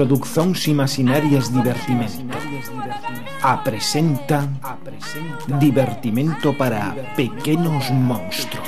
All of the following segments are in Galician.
Produzóns Imaginarias Divertimento. Apresenta Divertimento para pequenos monstruos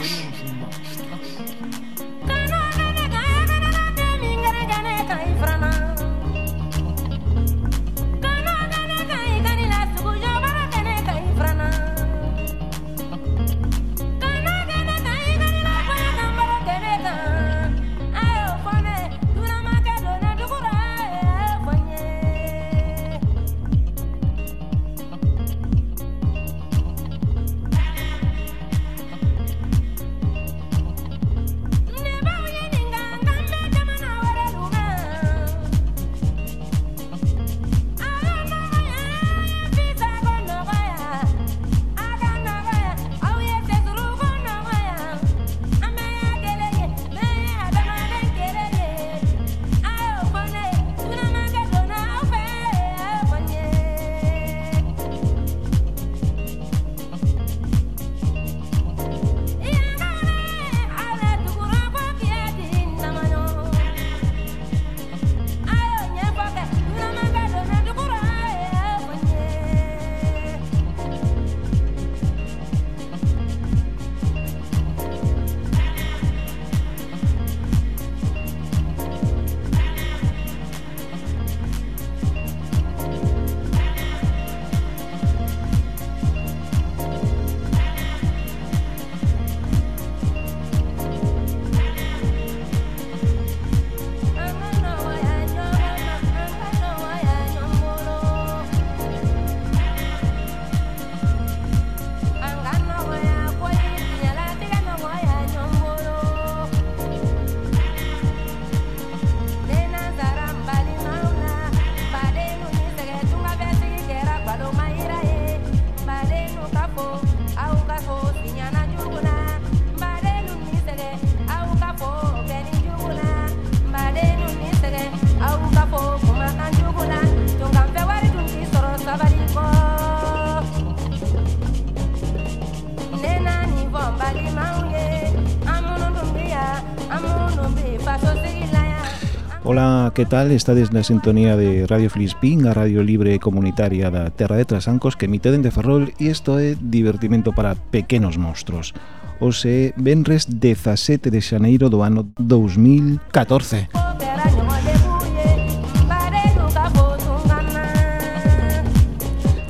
que tal? Estades na sintonía de Radio Flispín, a radio libre comunitaria da Terra de Trasancos que emite dende Ferrol e isto é divertimento para pequenos monstruos. Ose Benres 17 de xaneiro do ano 2014.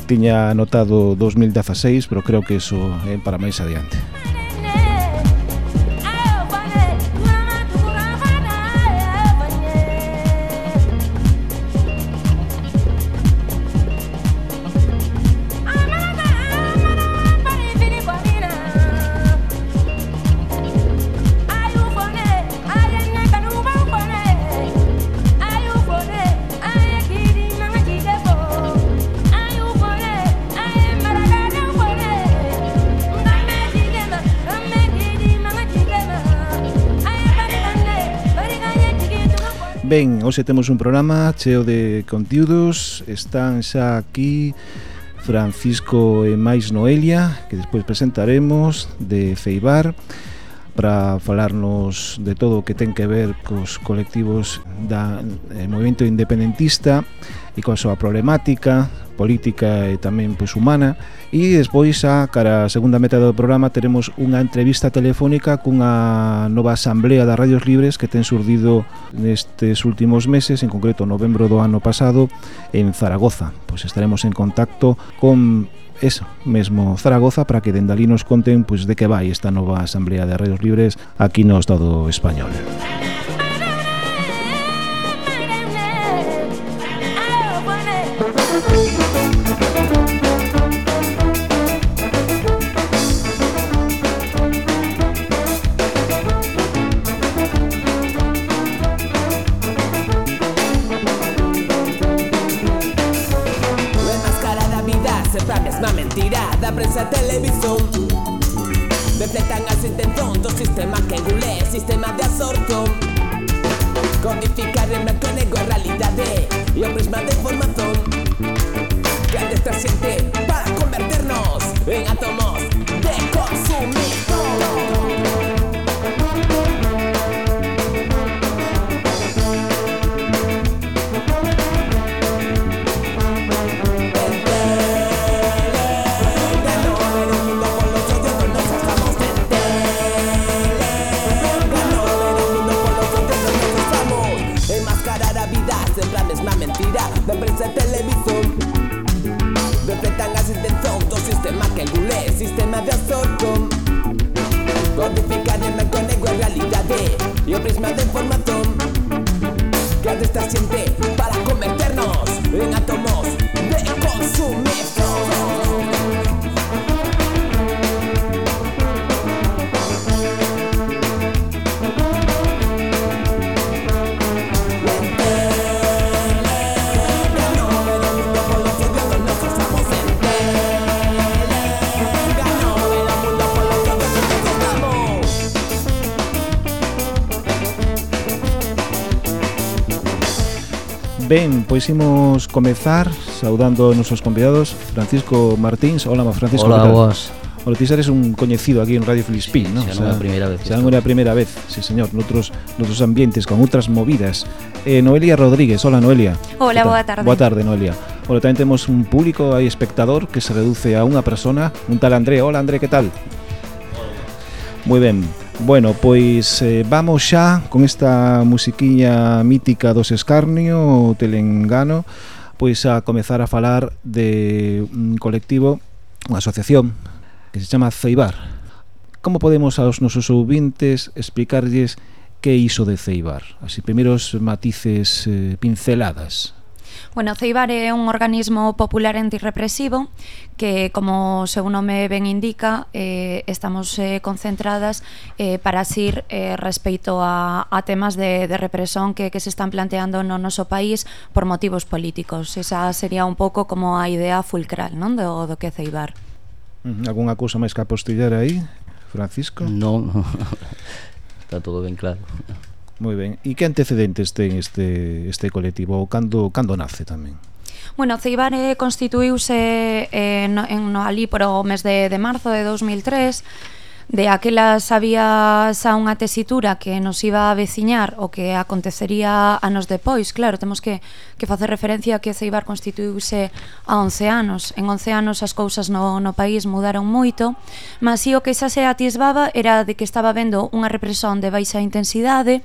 Tiña anotado 2016, pero creo que eso é para máis adiante. Ben, hoxe temos un programa cheo de contiudos. Están xa aquí Francisco e máis Noelia Que despois presentaremos De Feibar. E para falarnos de todo o que ten que ver cos colectivos da eh, movimento independentista e coa súa problemática política e tamén pois humana e despois a cara a segunda meta do programa teremos unha entrevista telefónica cunha nova asamblea das radios libres que ten surdido nestes últimos meses, en concreto novembro do ano pasado en Zaragoza. Pois estaremos en contacto con eso, mesmo Zaragoza para que dende ali nos conten pois, de que vai esta nova Asamblea de Radios Libres aquí no Estado Español. Música prensa, televisión. Refletan así de pronto sistema que gule, sistema de asorto Codificar en blanco y negro realidades y un prisma de formación. Grandes trasciende para convertirnos en átomos sistema de absorción Codificarme con igual realidades y un prisma de información que está siempre para convertirnos en átomos de consumo. Ben, pois imos comezar saudando a nosos convidados. Francisco Martins. Hola, Francisco Hola, vos Bueno, ti eres un coñecido aquí en Radio Filispín, sí, ¿no? Xa non é a primeira vez Xa non é a primeira vez, sí señor. Noutros, noutros ambientes, con outras movidas. Eh, Noelia Rodríguez, hola Noelia. Hola, boa tarde. Boa tarde, Noelia. Bueno, tamén temos un público aí espectador que se reduce a unha persona Un tal André, hola André, que tal? Moi ben, Bueno, pois eh, vamos xa con esta musiquiña mítica dos Escarnio, o Telengano, pois a comezar a falar de un colectivo, unha asociación que se chama Ceibar. Como podemos aos nosos ouvintes explicarlles que iso de Ceibar? Así primeiros matices eh, pinceladas. Bueno, Ceibar é un organismo popular antirrepresivo que, como o seu nome ben indica, eh, estamos eh, concentradas eh, para asir eh, respecto a, a temas de, de represión que, que se están planteando no noso país por motivos políticos. Esa sería un pouco como a idea fulcral non do, do que é Ceibar. Alguna cousa máis que apostillar aí, Francisco? Non, está todo ben claro. Moi ben. E que antecedentes ten este, este colectivo? Ou cando, cando nace tamén? Bueno, Ceibar eh, constituíuse eh, no, en, no, ali por o mes de, de marzo de 2003 De aquela sabía xa unha tesitura que nos iba a veciñar o que acontecería anos depois. Claro, temos que, que facer referencia a que Ceibar constituíuse a 11 anos. En 11 anos as cousas no, no país mudaron moito, mas si o que xa se atisbaba era de que estaba vendo unha represión de baixa intensidade,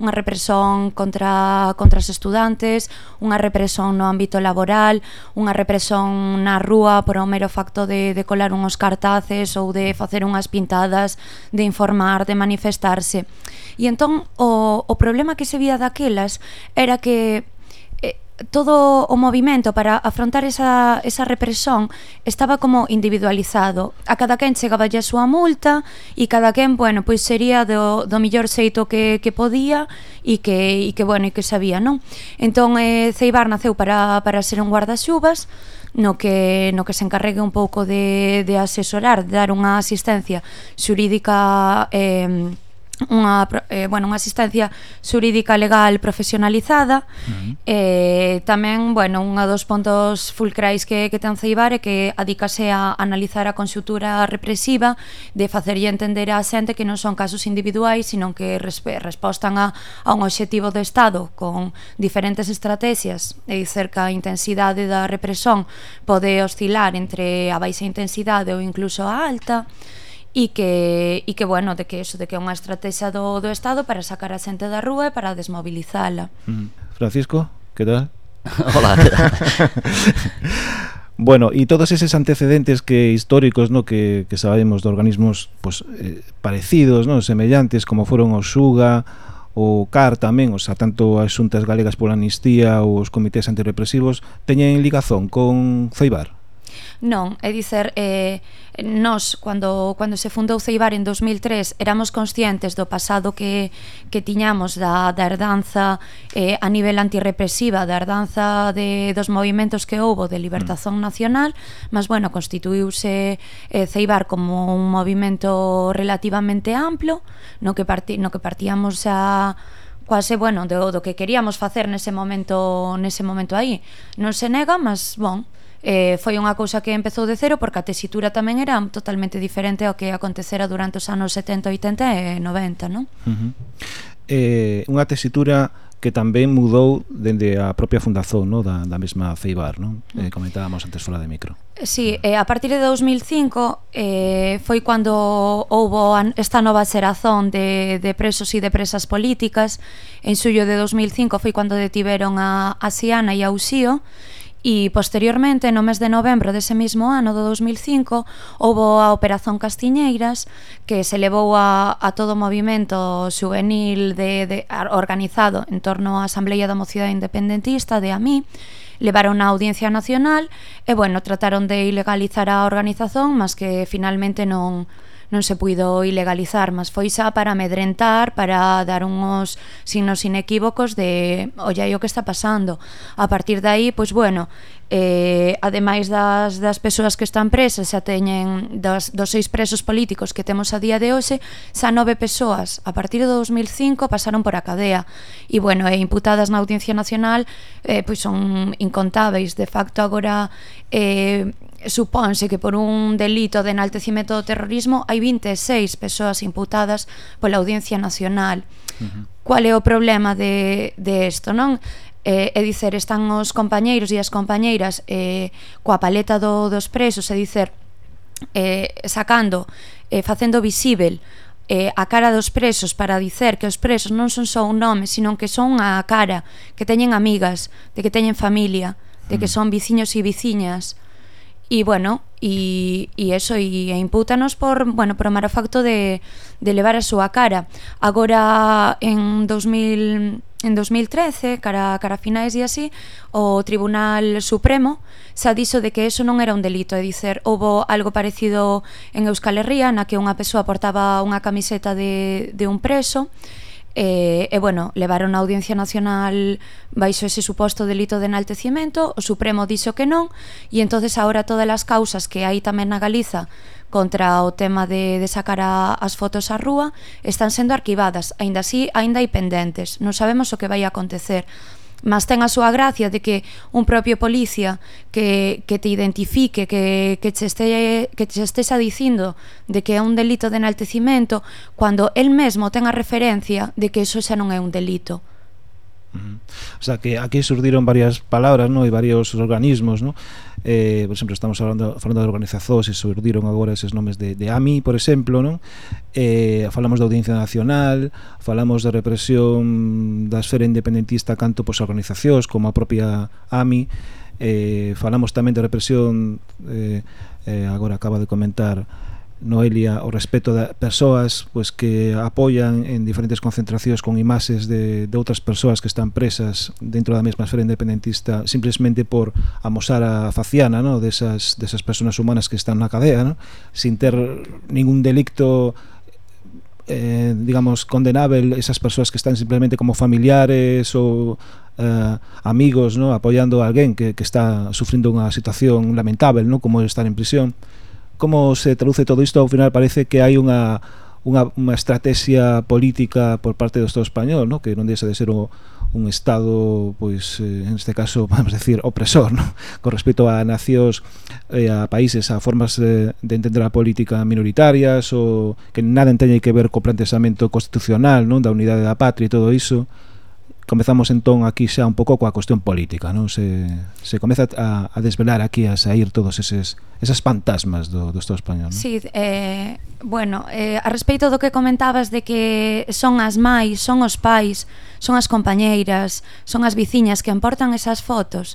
unha represión contra, contra os estudantes, unha represión no ámbito laboral, unha represión na rúa por o mero facto de, de colar unhos cartaces ou de facer unhas pintadas, de informar, de manifestarse. E entón o, o problema que se vía daquelas era que todo o movimento para afrontar esa, esa represión estaba como individualizado. A cada quen chegaba a súa multa e cada quen, bueno, pois sería do, do millor xeito que, que podía e que, e que, bueno, e que sabía, non? Entón, eh, Ceibar naceu para, para ser un guardaxuvas, no que, no que se encarregue un pouco de, de asesorar, de dar unha asistencia xurídica eh, unha, eh, bueno, unha asistencia xurídica legal profesionalizada uh -huh. eh, tamén, bueno, unha dos pontos fulcrais que, que ten Ceibar é que adicase a analizar a conxutura represiva de facerlle entender a xente que non son casos individuais sino que resp respostan a, a un obxectivo do Estado con diferentes estrategias e cerca a intensidade da represión pode oscilar entre a baixa intensidade ou incluso a alta e que, e que bueno, de que eso, de que é unha estrategia do, do Estado para sacar a xente da rúa e para desmobilizala. Mm. Francisco, que tal? Hola, que tal? Bueno, e todos eses antecedentes que históricos, no, que, que sabemos de organismos pues, eh, parecidos, no, semellantes, como foron o Xuga, o CAR tamén, o sea, tanto as xuntas galegas pola amnistía ou os comités antirrepresivos, teñen ligazón con Ceibar? Non, é dicer, eh, nós, cando, cando se fundou Ceibar en 2003, éramos conscientes do pasado que, que tiñamos da, da herdanza eh, a nivel antirrepresiva, da herdanza de, dos movimentos que houbo de libertazón mm. nacional, mas, bueno, constituíuse eh, Ceibar como un movimento relativamente amplo, no que, parti, no que partíamos a quase, bueno, do, do que queríamos facer nese momento nese momento aí. Non se nega, mas, bon, Eh, foi unha cousa que empezou de cero porque a tesitura tamén era totalmente diferente ao que acontecera durante os anos 70, 80 e 90, non? Uh -huh. eh, unha tesitura que tamén mudou dende a propia fundación no? da, da mesma Ceibar, non? Eh, mm. comentábamos antes fora de micro. Sí, eh, a partir de 2005 eh, foi cando houbo esta nova xerazón de, de presos e de presas políticas. En xullo de 2005 foi cando detiveron a, a Siana e a Uxío, E posteriormente, no mes de novembro dese mesmo ano do 2005, houbo a Operación Castiñeiras, que se levou a, a todo o movimento juvenil de, de, organizado en torno á Asamblea da Mocidade Independentista de AMI, levaron a Audiencia Nacional e, bueno, trataron de ilegalizar a organización, mas que finalmente non, non se puido ilegalizar, mas foi xa para amedrentar, para dar unhos signos inequívocos de olla o que está pasando. A partir de aí, pois bueno, eh, ademais das, das persoas que están presas, xa teñen das, dos seis presos políticos que temos a día de hoxe, xa nove persoas a partir de 2005 pasaron por a cadea e bueno, e imputadas na Audiencia Nacional eh, pois son incontáveis, de facto agora eh, supónse que por un delito de enaltecimento do terrorismo hai 26 persoas imputadas pola Audiencia Nacional. Uh -huh. Cual é o problema de, de esto, non? Eh, é dicer, están os compañeiros e as compañeiras eh, coa paleta do, dos presos, é dicer, eh, sacando, eh, facendo visível eh, a cara dos presos para dicer que os presos non son só un nome, sino que son a cara, que teñen amigas, de que teñen familia, de que mm. son viciños e veciñas. E, bueno, e, e eso, e impútanos por, bueno, por o mero facto de, de levar a súa cara. Agora, en 2000, en 2013, cara, cara a finais e así, o Tribunal Supremo xa dixo de que eso non era un delito, é dicer, houbo algo parecido en Euskal Herria, na que unha persoa portaba unha camiseta de, de un preso, e E, e bueno, levaron a Audiencia Nacional baixo ese suposto delito de enaltecimento, o Supremo dixo que non, e entonces agora todas as causas que hai tamén na Galiza contra o tema de, de sacar a, as fotos á rúa están sendo arquivadas, aínda así aínda hai pendentes, non sabemos o que vai acontecer mas ten a súa gracia de que un propio policía que, que te identifique, que, que, che este, que che estesa dicindo de que é un delito de enaltecimento, cando el mesmo ten a referencia de que eso xa non é un delito. Uh -huh. O sea, que aquí surdiron varias palabras, ¿no? e varios organismos, ¿no? eh, por exemplo, estamos falando, falando de organizacións e surdiron agora eses nomes de, de AMI, por exemplo, non? Eh, falamos da Audiencia Nacional, falamos da represión da esfera independentista canto pois organizacións como a propia AMI, eh, falamos tamén de represión eh, eh, agora acaba de comentar Noelia o respeto de persoas pois que apoian en diferentes concentracións con imaxes de, de outras persoas que están presas dentro da mesma esfera independentista simplemente por amosar a faciana no? desas, desas personas humanas que están na cadea no? sin ter ningún delicto eh, digamos, condenável esas persoas que están simplemente como familiares ou eh, amigos, ¿no? apoiando a alguén que, que está sufrindo unha situación lamentável, ¿no? como estar en prisión como se traduce todo isto, ao final parece que hai unha unha, unha estrategia política por parte do Estado español, no? que non deixa de ser o, un Estado, pois, eh, en este caso, vamos decir, opresor, no? con respecto a nacións, eh, a países, a formas de, de entender a política minoritarias, ou que nada teña que ver co plantexamento constitucional, non da unidade da patria e todo iso, comezamos entón aquí xa un pouco coa cuestión política, non? Se, se comeza a, a desvelar aquí, a sair todos eses, esas fantasmas do, do Estado español, non? Sí, eh, bueno, eh, a respeito do que comentabas de que son as mãis, son os pais, son as compañeiras, son as viciñas que importan esas fotos,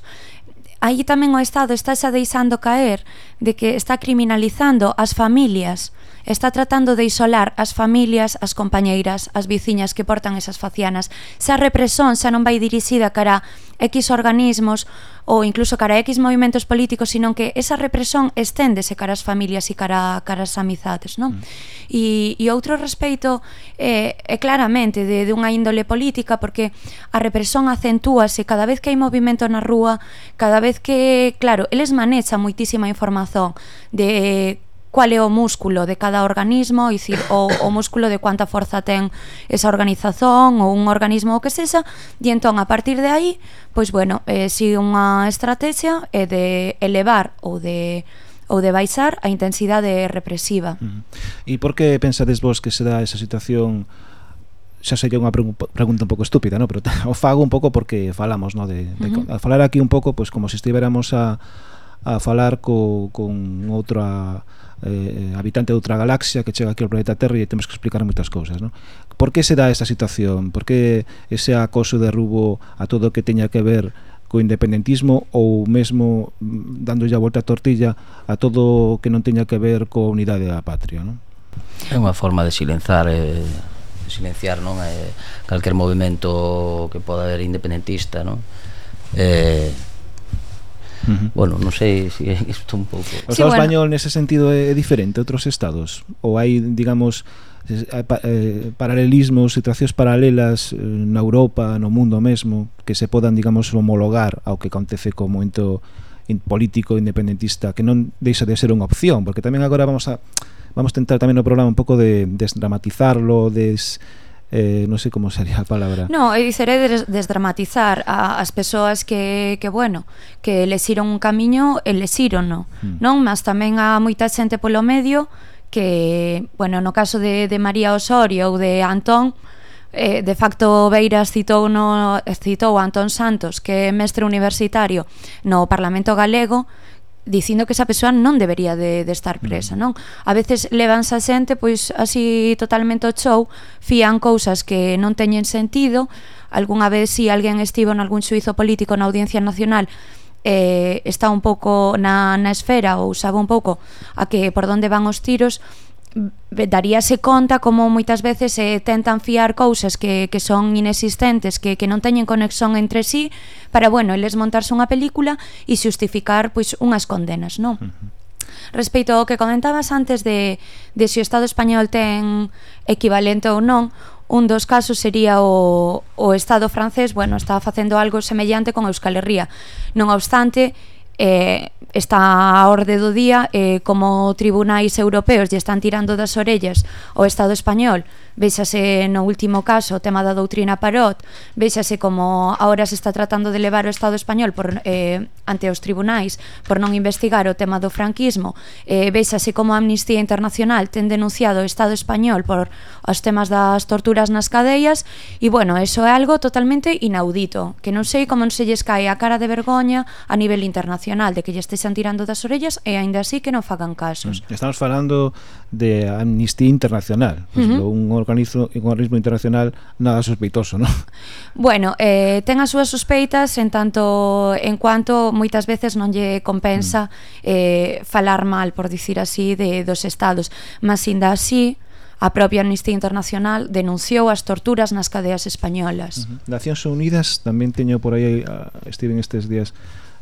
aí tamén o Estado está xa deixando caer de que está criminalizando as familias está tratando de isolar as familias, as compañeiras, as viciñas que portan esas facianas. Xa represión xa non vai dirixida cara X organismos ou incluso cara a X movimentos políticos, sino que esa represión esténdese cara as familias e cara, cara as amizades, non? Mm. E, e outro respeito é, eh, é claramente de, de unha índole política porque a represión acentúase cada vez que hai movimento na rúa, cada vez que, claro, eles manechan moitísima información de cual é o músculo de cada organismo, dicir, o, o músculo de cuánta forza ten esa organización ou un organismo o que sexa, e entón a partir de aí, pois bueno, eh, sigue unha estrategia eh, de elevar ou de ou de baixar a intensidade represiva. E por que pensades vos que se dá esa situación xa sería unha pregunta un pouco estúpida, ¿no? pero o fago un pouco porque falamos, ¿no? de, de uh -huh. falar aquí un pouco pois pues, como se si estivéramos a, a falar co, con outra Eh, eh, habitante de outra galaxia que chega aquí ao planeta Terra e temos que explicar moitas cousas non? por que se dá esta situación? por que ese acoso de rubo a todo o que teña que ver co independentismo ou mesmo mm, dándolle a volta a tortilla a todo o que non teña que ver coa unidade da patria non? É unha forma de silenzar eh, silenciar non eh, calquer movimento que poda haber independentista non? Eh, Bueno, non sei se si isto un pouco. O sí, Estado bueno. español nese sentido é diferente a outros estados ou hai, digamos, eh, eh, paralelismos, situacións paralelas eh, na Europa, no mundo mesmo, que se podan, digamos, homologar ao que acontece co momento político independentista, que non deixa de ser unha opción, porque tamén agora vamos a vamos tentar tamén no programa un pouco de desdramatizarlo, des eh, non sei como sería a palabra. No, e diceré des desdramatizar a, as persoas que, que, bueno, que lesiron un camiño e lesiron, no? Mm. non? Mas tamén a moita xente polo medio que, bueno, no caso de, de María Osorio ou de Antón, eh, de facto Beiras citou, no, citou a Antón Santos, que é mestre universitario no Parlamento Galego, dicindo que esa persoa non debería de, de estar presa, mm. non? A veces levanse a xente pois así totalmente o show, fían cousas que non teñen sentido. Algúnha vez si alguén estivo en algún suizo político na Audiencia Nacional eh, está un pouco na, na esfera ou sabe un pouco a que por onde van os tiros daríase conta como moitas veces se eh, tentan fiar cousas que, que son inexistentes, que, que non teñen conexión entre sí, para, bueno, eles montarse unha película e xustificar pois unhas condenas, non? Uh -huh. Respecto ao que comentabas antes de, de se o Estado español ten equivalente ou non, un dos casos sería o, o Estado francés, bueno, está facendo algo semellante con Euskal Herria. Non obstante, eh, está a orde do día eh, como tribunais europeos lle están tirando das orellas ao Estado español Véxase no último caso o tema da doutrina Parot, véxase como ahora se está tratando de levar o Estado español por, eh, ante os tribunais por non investigar o tema do franquismo, eh, véxase como a Amnistía Internacional ten denunciado o Estado español por os temas das torturas nas cadeias, e bueno, eso é algo totalmente inaudito, que non sei como non se lles cae a cara de vergoña a nivel internacional, de que lle estexan tirando das orellas e aínda así que non fagan casos. Mm, estamos falando de Amnistía Internacional, por exemplo, uh -huh. un organizo un organismo internacional nada sospeitoso, non? Bueno, eh ten as súas sospeitas en tanto en cuanto moitas veces non lle compensa uh -huh. eh falar mal, por dicir así, de dos estados, mas inda así A propia Amnistía Internacional denunciou as torturas nas cadeas españolas. Uh -huh. Nacións Unidas tamén teño por aí, estive en estes días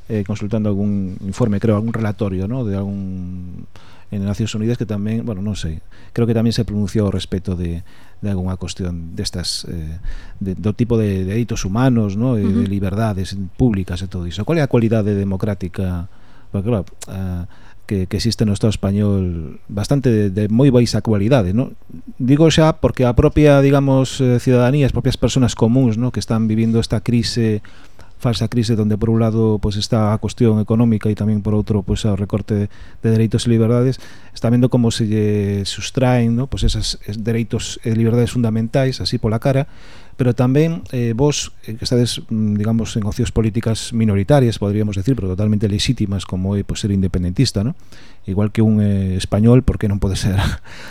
eh, consultando algún informe, creo, algún relatorio, ¿no? de algún en Nacións Unidas que tamén, bueno, non sei, creo que tamén se pronunciou ao respecto de, de algunha cuestión destas eh, de, do tipo de de delitos humanos, ¿no? e uh -huh. de liberdades públicas e todo iso. Qual é a cualidade democrática? Porque claro, a, que, que existe no Estado español bastante de, de moi baixa cualidade, ¿no? Digo xa porque a propia, digamos, eh, cidadanía, as propias persoas comuns, ¿no? que están vivindo esta crise falsa crise donde por un lado pois pues, está a cuestión económica e tamén por outro pois pues, o recorte de, dereitos e liberdades, está vendo como se lle sustraen, ¿no? pois pues esas dereitos e liberdades fundamentais así pola cara, pero tamén eh, vos eh, que estades, mm, digamos, en ocios políticas minoritarias, podríamos decir, pero totalmente legítimas como é eh, pues, ser independentista, ¿no? igual que un eh, español, porque non pode ser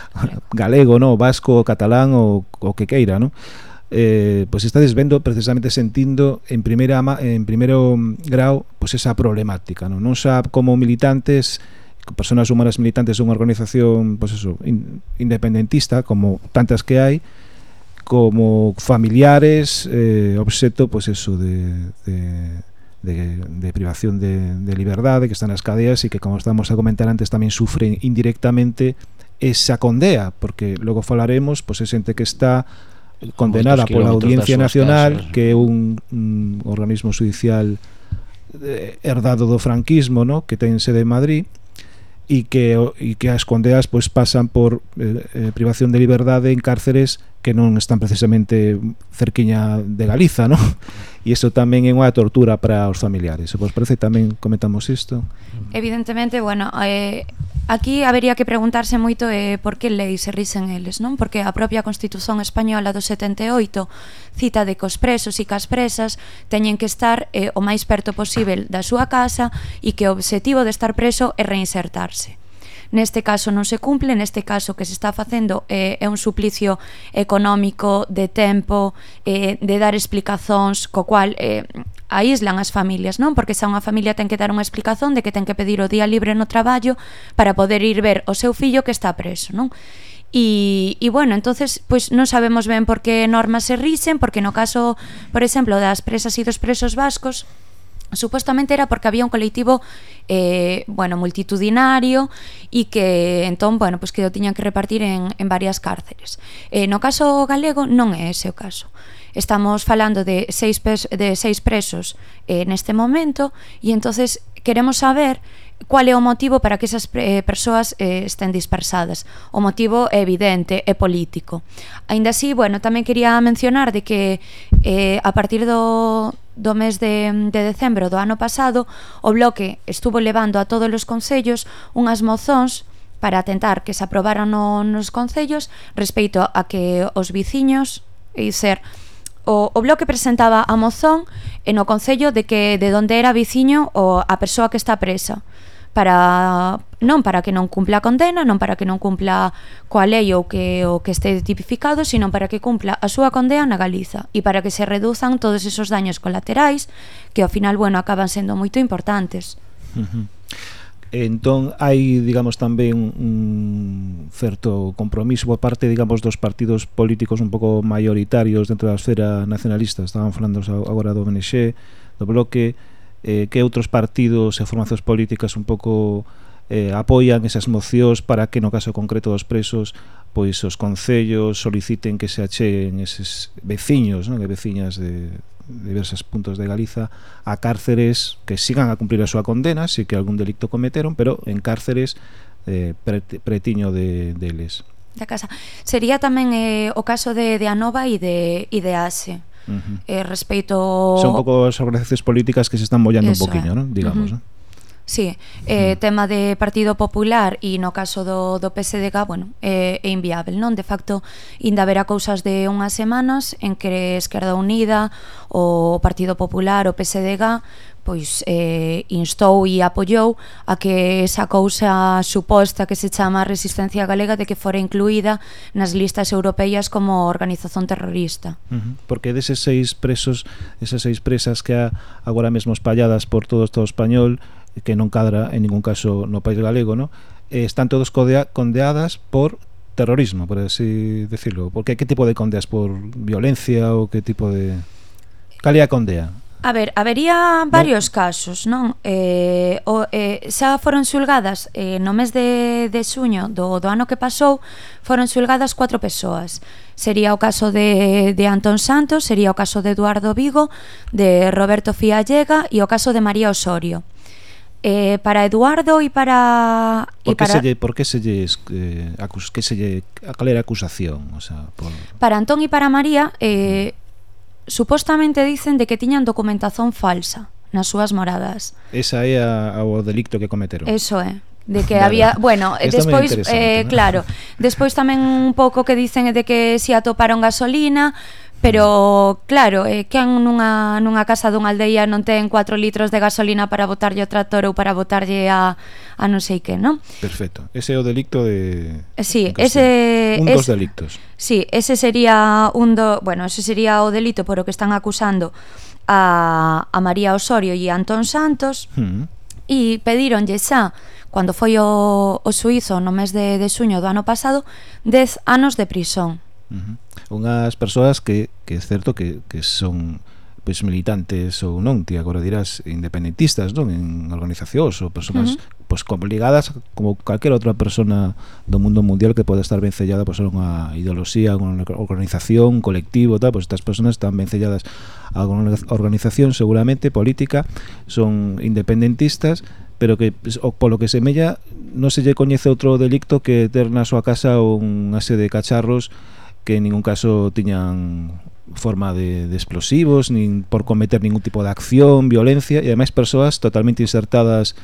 galego, ¿no? vasco, catalán ou o que queira, ¿no? eh, pois estades vendo precisamente sentindo en primeira en primeiro grau pois esa problemática, non, non xa como militantes personas humanas militantes dunha organización pois eso, in, independentista como tantas que hai como familiares eh, obxeto pois eso de, de de, de privación de, de liberdade que están nas cadeas e que como estamos a comentar antes tamén sufren indirectamente esa condea porque logo falaremos pois é xente que está condenada pola Audiencia Nacional, casas. que é un, un organismo judicial eh, herdado do franquismo, no? que ten sede en Madrid, e que, e que as condeas pois, pasan por eh, eh privación de liberdade en cárceres que non están precisamente cerquiña de Galiza, non? E iso tamén é unha tortura para os familiares. Se vos pois, parece, tamén comentamos isto. Evidentemente, bueno, eh, Aquí habería que preguntarse moito eh, por que lei se risen eles, non? Porque a propia Constitución Española do 78 cita de que os presos e cas presas teñen que estar eh, o máis perto posible da súa casa e que o obxectivo de estar preso é reinsertarse neste caso non se cumple, neste caso que se está facendo eh, é un suplicio económico, de tempo, eh, de dar explicacións, co cual eh, aíslan as familias, non? Porque xa unha familia ten que dar unha explicación de que ten que pedir o día libre no traballo para poder ir ver o seu fillo que está preso, non? E, e bueno, entonces pois non sabemos ben por que normas se rixen, porque no caso, por exemplo, das presas e dos presos vascos, supostamente era porque había un colectivo eh, bueno, multitudinario e que entón, bueno, pois que o tiñan que repartir en, en varias cárceres. Eh, no caso galego non é ese o caso. Estamos falando de seis, pes de seis presos eh, neste momento e entonces queremos saber cual é o motivo para que esas eh, persoas eh, estén dispersadas. O motivo é evidente, é político. Ainda así, bueno, tamén quería mencionar de que eh, a partir do, do mes de, de decembro do ano pasado, o Bloque estuvo levando a todos os concellos unhas mozóns para tentar que se aprobaran no, nos concellos respeito a que os veciños e ser o, o bloque presentaba a mozón e no concello de que de onde era viciño o a persoa que está presa para non para que non cumpla a condena, non para que non cumpla coa lei ou que o que este tipificado, sino para que cumpla a súa condena na Galiza e para que se reduzan todos esos daños colaterais que ao final, bueno, acaban sendo moito importantes. Uh -huh. Entón hai, digamos, tamén un certo compromiso por parte, digamos, dos partidos políticos un pouco maioritarios dentro da esfera nacionalista. Estaban falando agora do BNX, do Bloque, eh, que outros partidos e formacións políticas un pouco eh, apoian esas mocións para que no caso concreto dos presos pois os concellos soliciten que se acheguen eses veciños, non? que veciñas de diversos puntos de Galiza a cárceres que sigan a cumprir a súa condena, se si que algún delicto cometeron, pero en cárceres eh, pre, pretiño de, deles. Da casa. Sería tamén eh, o caso de, de Anova e de, e de ASE. Uh -huh. eh, respeito... Son un pouco as organizacións políticas que se están mollando Eso, un poquinho, eh. ¿no? digamos. Uh -huh. ¿no? Sí, eh, tema de Partido Popular e no caso do, do PSDG, bueno, eh, é inviável, non? De facto, ainda haberá cousas de unhas semanas en que Esquerda Unida, o Partido Popular, o PSDG, pois eh, instou e apoiou a que esa cousa suposta que se chama resistencia galega de que fora incluída nas listas europeas como organización terrorista. Uh -huh. Porque deses seis presos, esas seis presas que há agora mesmo espalladas por todo o Estado español, que non cadra en ningún caso no país galego, no? Eh, están todos condeadas por terrorismo, por así decirlo. Porque que tipo de condeas por violencia ou que tipo de Calia condea? A ver, habería varios no. casos, non? Eh, o, eh, xa foron xulgadas eh, no mes de, de suño do, do ano que pasou foron xulgadas cuatro persoas sería o caso de, de Antón Santos sería o caso de Eduardo Vigo de Roberto Fiallega e o caso de María Osorio eh, para Eduardo e para Por que para... selle, por que se lle eh, acus, que se lle, a cal era acusación, o sea, por... Para Antón e para María eh, mm. supostamente dicen de que tiñan documentación falsa nas súas moradas. Esa é a, a o delicto que cometeron. Eso é de que vale. había, bueno, despois eh, ¿no? claro, despois tamén un pouco que dicen de que si atoparon gasolina, Pero claro, eh, que nunha, nunha casa dunha aldeia non ten 4 litros de gasolina para botarlle o tractor ou para botarlle a, a non sei que, non? Perfecto. Ese é o delicto de... Eh, sí, ese... Un dos delictos. Sí, ese sería un do... Bueno, ese sería o delito por o que están acusando a, a María Osorio e a Antón Santos. Mm. E pedironlle xa, cando foi o, o suizo no mes de, de suño do ano pasado, 10 anos de prisón. Uh -huh unhas persoas que, que é certo que, que son pois militantes ou non, ti agora dirás independentistas, non, en organizacións ou persoas uh -huh. pois como ligadas como calquera outra persona do mundo mundial que pode estar vencellada pois unha ideoloxía, unha organización, un colectivo, tal, pois estas persoas están vencelladas a unha organización seguramente política, son independentistas, pero que pois, o, polo que semella non se lle coñece outro delicto que ter na súa casa unha sede de cacharros que en ningún caso tiñan forma de, de explosivos, nin por cometer ningún tipo de acción, violencia, e ademais persoas totalmente insertadas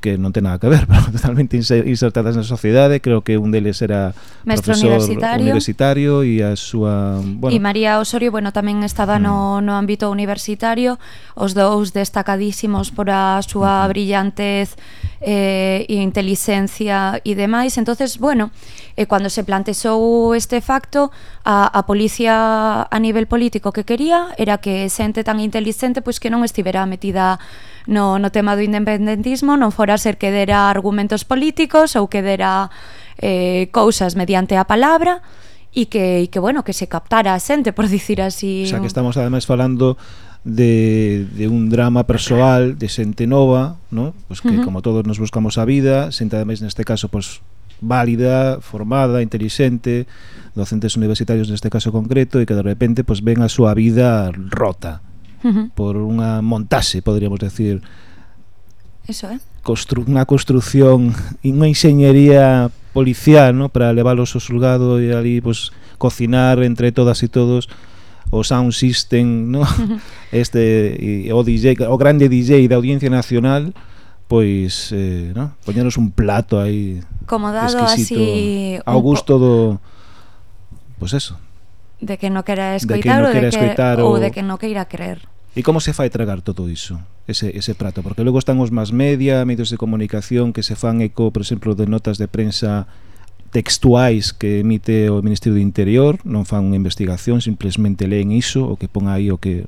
que non ten nada que ver, pero totalmente insertadas na sociedade, creo que un deles era Mestre profesor universitario, universitario e a súa, bueno, E María Osorio, bueno, tamén estaba mm. no no ámbito universitario, os dous destacadísimos por a súa mm. brillantez eh e inteligencia e demais. Entonces, bueno, eh cando se plantexou este facto, a a policía a nivel político que quería era que xente tan inteligente pois pues, que non estivera metida no no tema do independentismo, non fora agora ser que dera argumentos políticos ou que dera eh, cousas mediante a palabra e que, e que bueno, que se captara a xente, por dicir así. O sea, que estamos ademais falando de, de un drama persoal de xente nova, ¿no? pues que uh -huh. como todos nos buscamos a vida, xente ademais neste caso pues, válida, formada, inteligente, docentes universitarios neste caso concreto e que de repente pues, ven a súa vida rota uh -huh. por unha montaxe, poderíamos decir. Eso, eh? constru unha construción unha enxeñería policial ¿no? para leválos ao sulgado e ali pues, cocinar entre todas e todos o sound system ¿no? este e, o DJ o grande DJ da audiencia nacional pois eh, ¿no? poñeros un plato aí como dado así ao gusto do pois pues eso de que no quera escoitar, que no escoitar ou, de que, ou de que no queira creer E como se fai tragar todo iso, ese, ese prato? Porque logo están os más media, medios de comunicación que se fan eco, por exemplo, de notas de prensa textuais que emite o Ministerio do Interior, non fan unha investigación, simplemente leen iso, o que pon aí o que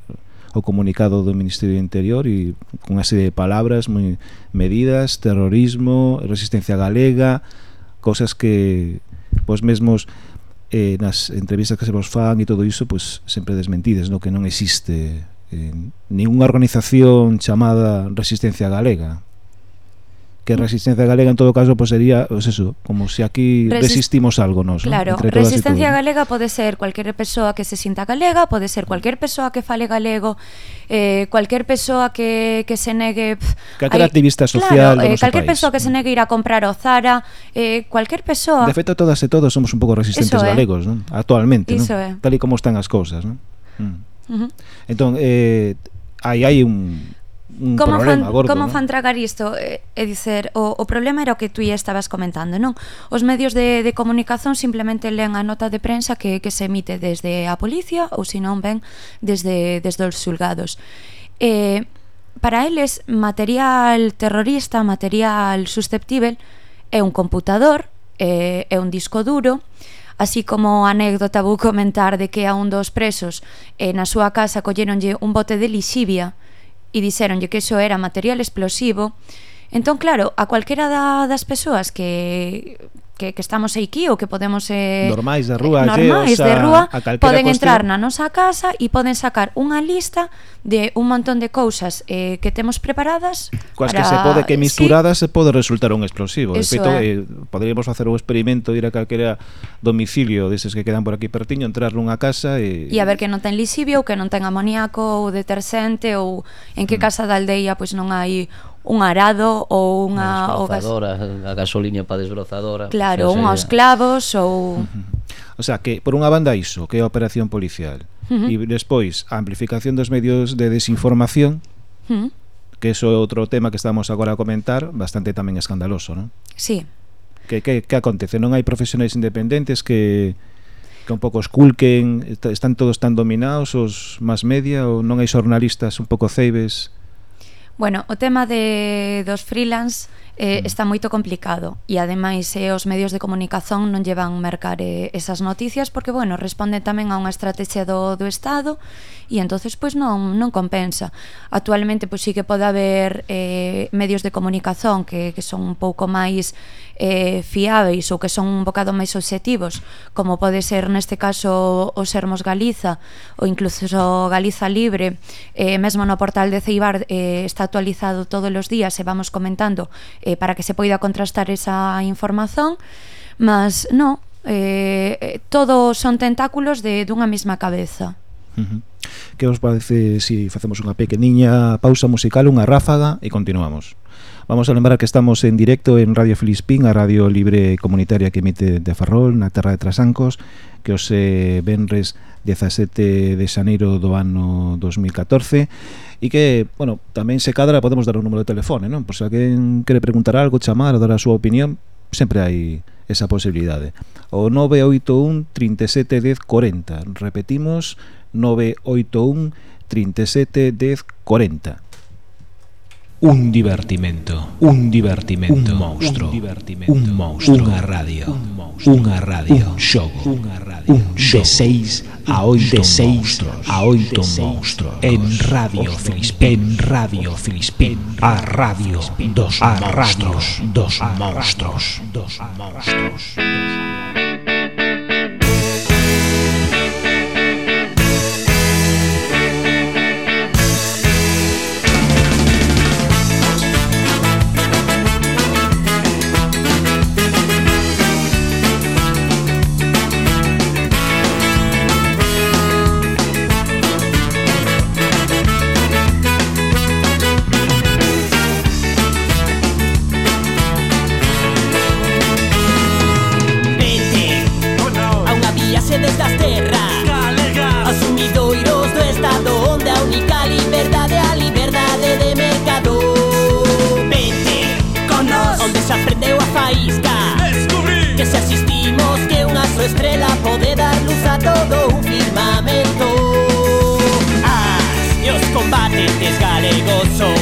o comunicado do Ministerio do Interior e cunha serie de palabras moi medidas, terrorismo, resistencia galega, cosas que pois mesmos eh, nas entrevistas que se vos fan e todo iso, pois sempre desmentides, no que non existe eh, ninguna organización chamada Resistencia Galega que mm. Resistencia Galega en todo caso pues sería pues eso, como se si aquí Resist resistimos algo nos. Claro, ¿no? Resistencia Galega pode ser cualquier persoa que se sinta galega, pode ser cualquier persoa que fale galego, eh, cualquier persoa que, que se negue Cualquier activista social claro, eh, cualquier persoa que se negue ir a comprar o Zara, eh, cualquier persoa. De feito todas e todos somos un pouco resistentes eso galegos, eh? non? Actualmente, non? Tal e como están as cousas, non? Mm. Uh -huh. Entón, eh, aí hai un, un como problema fan, gordo, Como ¿no? fan tragar isto? Eh, e, e dicer, o, o problema era o que tú ya estabas comentando, non? Os medios de, de comunicación simplemente leen a nota de prensa que, que se emite desde a policía ou se non ven desde, desde os xulgados. Eh, para eles, material terrorista, material susceptível, é un computador, é, é un disco duro, así como anécdota vou comentar de que a un dos presos eh, na súa casa colleronlle un bote de lixivia e dixeronlle que iso era material explosivo. Entón, claro, a cualquera da, das persoas que que, que estamos aquí ou que podemos... Eh, normais de rúa, normais de rúa, a, a poden entrar na nosa casa e poden sacar unha lista de un montón de cousas eh, que temos preparadas Coas para... que se pode que misturadas sí. se pode resultar un explosivo. De Eso feito, é. eh, poderíamos facer un experimento ir a calquera domicilio deses que quedan por aquí pertiño, entrar nunha casa e... E a ver que non ten lisibio, que non ten amoníaco ou detergente ou en que mm. casa da aldeia pois non hai un arado ou unha... Unha a gasolina para desbrozadora. Claro, unhos clavos ou... O sea, que por unha banda iso, que é a operación policial, uh -huh. e despois a amplificación dos medios de desinformación, uh -huh. que iso é outro tema que estamos agora a comentar, bastante tamén escandaloso, non? Sí. Que, que, que acontece? Non hai profesionais independentes que que un pouco esculquen, están todos tan dominados os más media ou non hai xornalistas un pouco ceibes Bueno, o tema de dos freelance eh, mm. está moito complicado. E ademais eh, os medios de comunicación non llevan mercar eh, esas noticias porque bueno, responden tamén a unha estrategia do, do Estado e entonces pois non non compensa. Actualmente pois sí que pode haber eh, medios de comunicación que, que son un pouco máis eh, fiáveis ou que son un bocado máis objetivos, como pode ser neste caso o Sermos Galiza ou incluso Galiza Libre, eh, mesmo no portal de Ceibar eh, está actualizado todos os días e vamos comentando eh, eh, para que se poida contrastar esa información, mas no, eh, eh todo son tentáculos de dunha mesma cabeza. Uh -huh. Que os parece se si facemos unha pequeniña pausa musical, unha ráfaga e continuamos? Vamos a lembrar que estamos en directo en Radio Filispín, a radio libre comunitaria que emite de Ferrol, na terra de Trasancos, que os eh, venres 17 de xaneiro do ano 2014 e que, bueno, tamén se cadra podemos dar un número de telefone, non? Por se alguén quere preguntar algo, chamar, dar a súa opinión sempre hai esa posibilidade. O 981 37 10 40. Repetimos, 981 37 10 40. Un divertimento, un divertimento, un monstro, un divertimento, un monstro, unha radio, un monstro, unha radio, un radio, un de 6 a 8 de 6 a 8 monstros en Radio Filispín, en Radio Filispín, a radio dos a dos monstros, dos amigos son.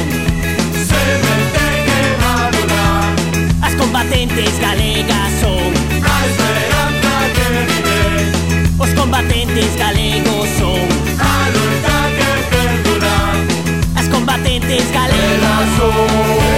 Las combatentes galegas son. La esperanza que vive. Os combatentes galegos son. A loita que perdura. As combatentes galegas son.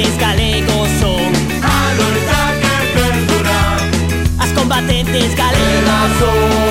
ez galego zon Alortak eperdura Azkon bat galego zon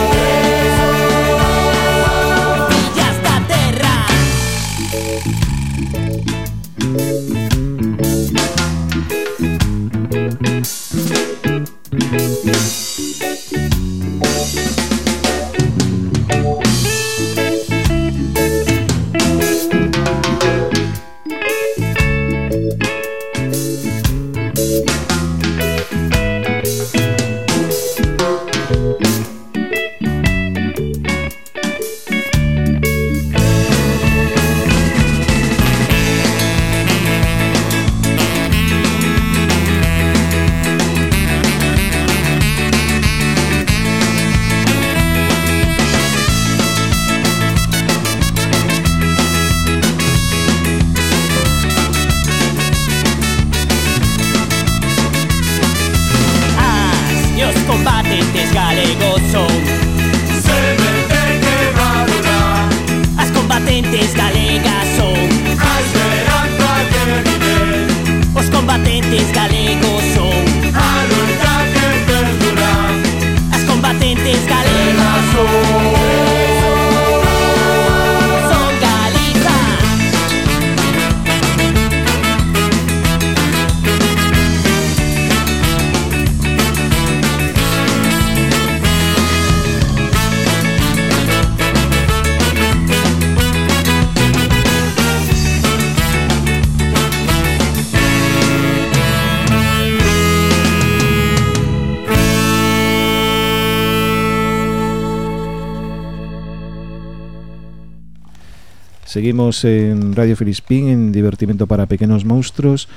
Seguimos en Radio Filispín en Divertimento para Pequenos Monstruos.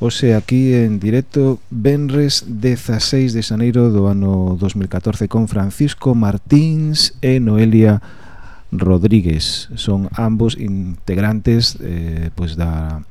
Ose aquí en directo Benres 16 de Xaneiro do ano 2014 con Francisco Martins e Noelia Rodríguez. Son ambos integrantes eh, pues da,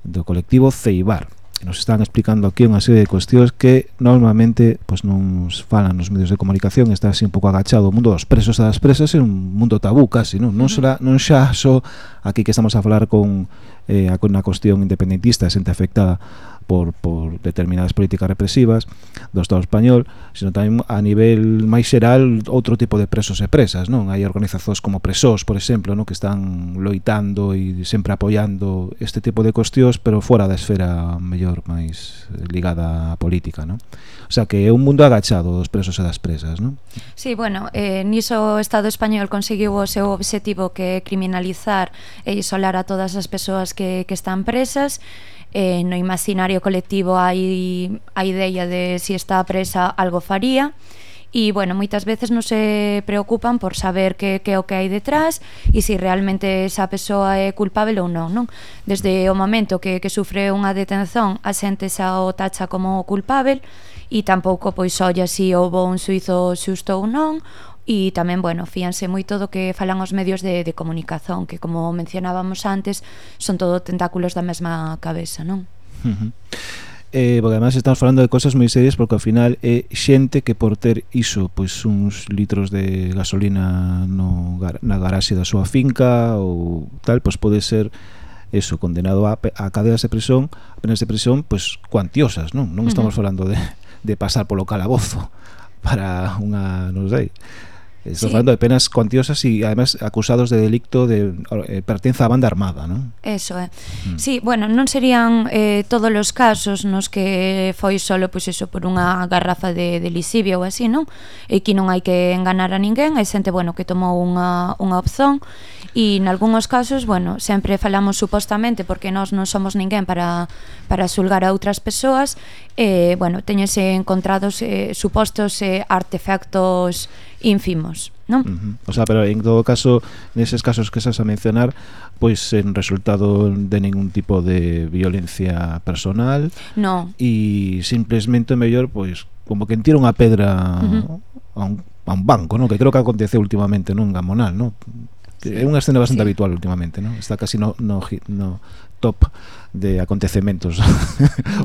do colectivo Ceibar nos están explicando aquí unha serie de cuestións que normalmente pois, non nos falan nos medios de comunicación, está así un pouco agachado o mundo dos presos e das presas é un mundo tabú casi, non, non, será, non xa só aquí que estamos a falar con eh, a, con unha cuestión independentista, xente afectada por, por determinadas políticas represivas do Estado español, sino tamén a nivel máis xeral outro tipo de presos e presas, non? Hai organizacións como Presós, por exemplo, non? que están loitando e sempre apoiando este tipo de cuestións, pero fora da esfera mellor máis ligada á política, non? O sea que é un mundo agachado dos presos e das presas, non? Sí, bueno, eh, niso o Estado español conseguiu o seu obxectivo que é criminalizar e isolar a todas as persoas que, que están presas, eh, no imaginario colectivo hai a idea de si está presa algo faría e, bueno, moitas veces non se preocupan por saber que, que é o que hai detrás e se si realmente esa persoa é culpable ou non, non? Desde o momento que, que sufre unha detención, a xente xa o tacha como culpável e tampouco pois olla se si un suizo xusto ou non e tamén, bueno, fíanse moito do que falan os medios de, de comunicación, que como mencionábamos antes, son todo tentáculos da mesma cabeza, non? Uh -huh. Eh, porque además estamos falando de cosas moi serias porque ao final é xente que por ter iso pois uns litros de gasolina no, na garaxe da súa finca ou tal, pois pode ser eso, condenado a, a cadeas de prisión, a penas de prisión, pois cuantiosas, non? Non estamos uh -huh. falando de, de pasar polo calabozo para unha, non sei, Estamos sí. hablando de penas cuantiosas y además acusados de delito de eh, pertenza a banda armada, non? Eso é. Eh. Mm. Sí, bueno, non serían eh, todos os casos nos que foi solo pois pues, eso por unha garrafa de, de lisibia ou así, non? E que non hai que enganar a ninguén, hai xente, bueno, que tomou unha, unha opción e nalgúns casos, bueno, sempre falamos supostamente porque nós non somos ninguén para, para xulgar a outras persoas, eh, bueno, teñense encontrados eh, supostos eh, artefactos ínfimos, non? Uh -huh. O sea, pero en todo caso, neses casos que estás a mencionar, pois pues, en resultado de ningún tipo de violencia personal. No. E simplemente mellor, pois, pues, como que entira unha pedra uh -huh. a, un, a un banco, non? Que creo que acontece últimamente non, gamonal, non? É unha escena bastante sí. habitual últimamente, non? Está casi no, no, no top de acontecementos.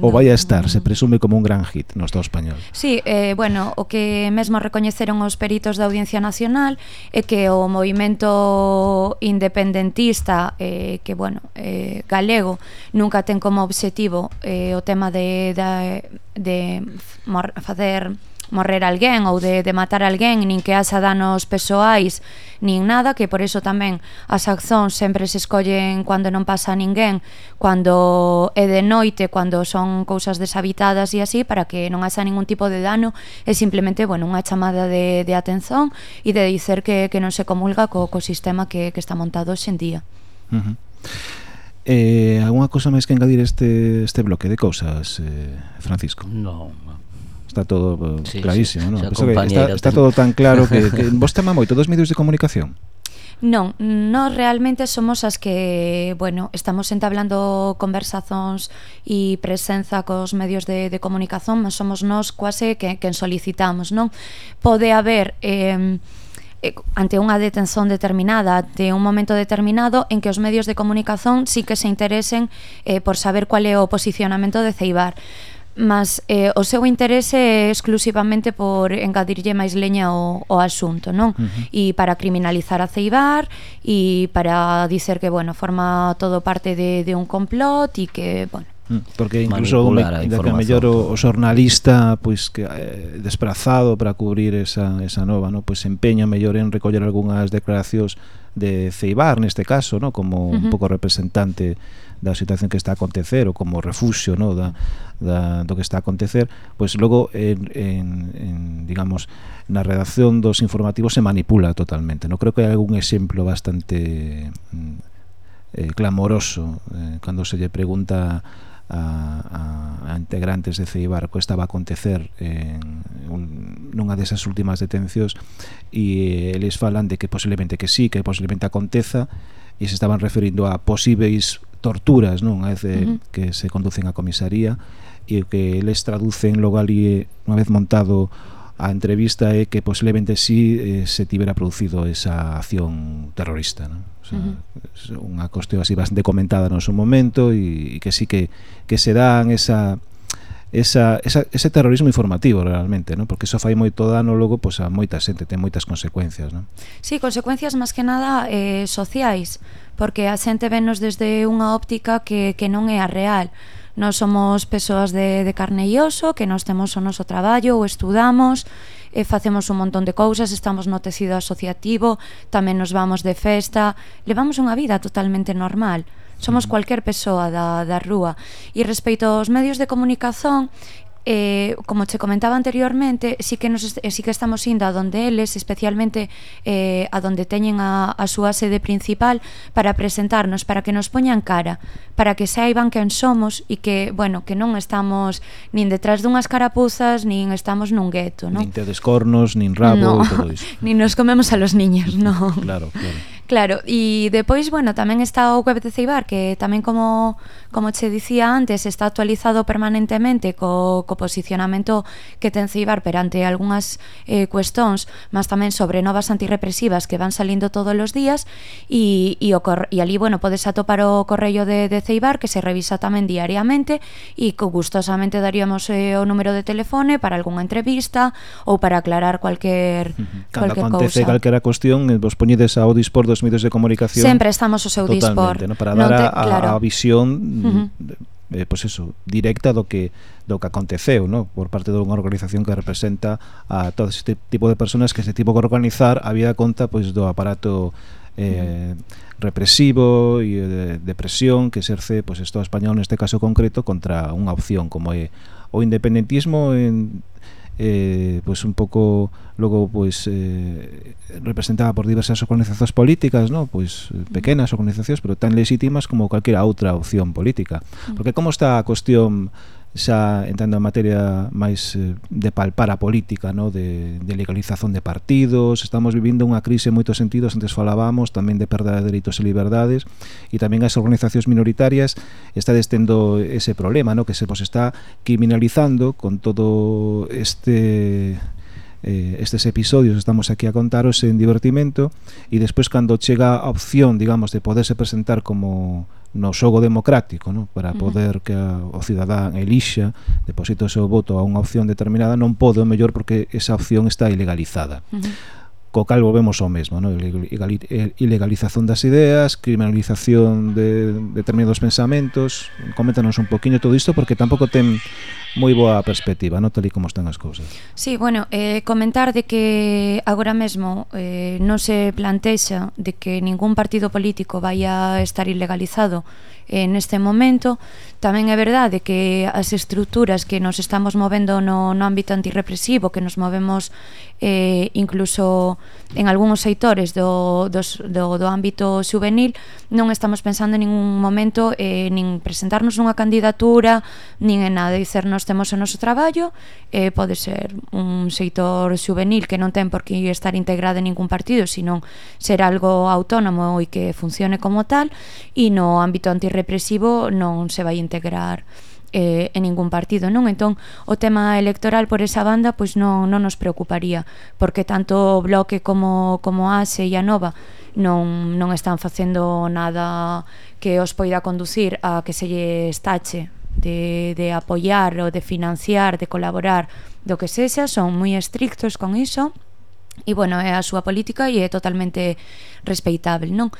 No. o vai a estar, se presume como un gran hit no Estado español. Sí, eh, bueno, o que mesmo recoñeceron os peritos da Audiencia Nacional é que o movimento independentista eh, que, bueno, eh, galego nunca ten como obxectivo eh, o tema de, de, de facer morrer alguén ou de, de matar alguén, nin que haxa danos persoais, nin nada, que por eso tamén as accións sempre se escollen cando non pasa ninguén, cando é de noite, cando son cousas deshabitadas e así, para que non haxa ningún tipo de dano, é simplemente, bueno, unha chamada de, de atención e de dicer que, que non se comulga co, co sistema que, que está montado hoxendía. Uh -huh. Eh, alguna cousa máis que engadir este, este bloque de cousas, eh, Francisco? Non, está todo eh, sí, clarísimo, sí. ¿no? Está, está todo tan claro que, que vos tema moito dos medios de comunicación. Non, non realmente somos as que, bueno, estamos entablando conversazóns e presenza cos medios de, de comunicación, mas somos nós quase que, que solicitamos, non? Pode haber... Eh, ante unha detención determinada, ante un momento determinado en que os medios de comunicación sí que se interesen eh, por saber cual é o posicionamento de Ceibar mas eh, o seu interese é exclusivamente por engadirlle máis leña ao, ao asunto, non? Uh -huh. E para criminalizar a Ceibar e para dicer que, bueno, forma todo parte de, de un complot e que, bueno, mm, porque incluso me, da que mellor o, o xornalista pois que eh, desprazado para cubrir esa, esa nova, no, pois empeña mellor en recoller algunhas declaracións de Ceibar neste caso, no, como uh -huh. un pouco representante da situación que está a acontecer ou como refuxio no, da, da, do que está a acontecer pois logo en, en, en, digamos na redacción dos informativos se manipula totalmente. No creo que hai algún exemplo bastante mm, eh, clamoroso eh, cando se lle pregunta a, a, a integrantes de Ceibar que estaba a acontecer en un, nunha desas últimas detencións? E eh, eles falan de que posiblemente que sí, que posiblemente aconteza e se estaban referindo a posíveis torturas non a de, uh -huh. que se conducen a comisaría e o que eles traducen logo ali eh, unha vez montado a entrevista é que posiblemente si sí, eh, se tivera producido esa acción terrorista non? o sea, uh -huh. unha cuestión así bastante comentada no seu momento e, e que sí que, que se dan esa esa, esa, ese terrorismo informativo realmente, ¿no? porque iso fai moito dano logo pois, a moita xente, ten moitas consecuencias. ¿no? Sí, consecuencias máis que nada eh, sociais, porque a xente venos desde unha óptica que, que non é a real. Nós somos persoas de, de carne e oso, que nós temos o noso traballo, o estudamos, e facemos un montón de cousas, estamos no tecido asociativo, tamén nos vamos de festa, levamos unha vida totalmente normal. Somos cualquier persoa da, da rúa. E respeito aos medios de comunicación, eh, como che comentaba anteriormente, sí que nos eh, sí que estamos indo a donde eles, especialmente eh, a donde teñen a, a súa sede principal para presentarnos, para que nos poñan cara, para que saiban quen somos e que, bueno, que non estamos nin detrás dunhas carapuzas, nin estamos nun gueto, non? Nin te descornos, nin rabo, no, todo iso. nin nos comemos a los niños, non. claro, claro. Claro, e depois, bueno, tamén está o web de Ceibar que tamén como como che dicía antes, está actualizado permanentemente co, co posicionamento que ten Ceibar perante algunhas eh, cuestóns, mas tamén sobre novas antirrepresivas que van salindo todos os días e, e, o cor, e ali, bueno, podes atopar o correo de, de Ceibar que se revisa tamén diariamente e co gustosamente daríamos eh, o número de telefone para algunha entrevista ou para aclarar cualquier. Cando cualquier cousa. Cando acontece calquera cuestión, eh, vos poñedes ao dispor dos os medios de comunicación sempre estamos ao seu dispor no? para dar te, a, claro. a visión uh -huh. eh, pois eso, directa do que do que aconteceu no? por parte dunha organización que representa a todo este tipo de personas que se tipo de organizar había conta pois do aparato eh, uh -huh represivo e de presión que exerce pois, pues, Estado español neste caso concreto contra unha opción como é o independentismo en eh, pues un pouco logo pues eh, representada por diversas organizacións políticas, ¿no? Pues eh, pequenas organizacións, pero tan legítimas como calquera outra opción política. Porque como está a cuestión xa entrando en materia máis eh, de palpar a política, no? de, de legalización de partidos, estamos vivindo unha crise en moitos sentidos, antes falábamos tamén de perda de dereitos e liberdades, e tamén as organizacións minoritarias está destendo ese problema, no? que se vos está criminalizando con todo este eh, estes episodios estamos aquí a contaros en divertimento e despois cando chega a opción digamos de poderse presentar como no xogo democrático no? para poder que a, o cidadán elixa deposito o seu voto a unha opción determinada non pode o mellor porque esa opción está ilegalizada uh -huh co cal volvemos ao mesmo, no? Eh, ilegalización das ideas, criminalización de determinados pensamentos, coméntanos un poquinho todo isto porque tampouco ten moi boa perspectiva, non? Tal e como están as cousas. Sí, bueno, eh, comentar de que agora mesmo eh, non se plantexa de que ningún partido político vai a estar ilegalizado eh, neste momento. Tamén é verdade que as estruturas que nos estamos movendo no, no ámbito antirrepresivo, que nos movemos eh, incluso en algúns sectores do, dos, do, do ámbito juvenil, non estamos pensando en ningún momento eh, nin presentarnos unha candidatura, nin en nada, dicernos temos o noso traballo, eh, pode ser un sector juvenil que non ten por que estar integrado en ningún partido, sino ser algo autónomo e que funcione como tal, e no ámbito antirrepresivo represivo non se vai integrar eh, en ningún partido, non? Entón, o tema electoral por esa banda pois non, non nos preocuparía, porque tanto o Bloque como, como ASE e a Nova non, non están facendo nada que os poida conducir a que se lle estache de, de apoiar ou de financiar, de colaborar, do que sexa, son moi estrictos con iso, e bueno, é a súa política e é totalmente respeitable non?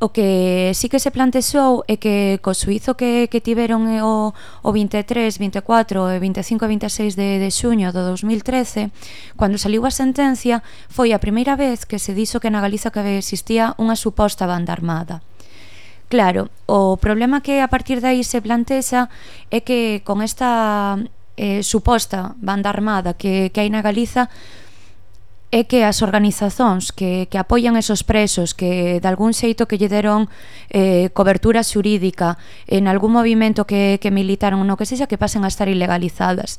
O que sí que se plantexou é que co suizo que, que tiveron eh, o, o 23, 24 e 25 e 26 eh, de, de xuño do 2013, cando saliu a sentencia, foi a primeira vez que se dixo que na Galiza que existía unha suposta banda armada. Claro, o problema que a partir de aí se plantexa é que con esta eh, suposta banda armada que, que hai na Galiza é que as organizazóns que, que apoian esos presos que de algún xeito que lle deron eh, cobertura xurídica en algún movimento que, que militaron no que sexa que pasen a estar ilegalizadas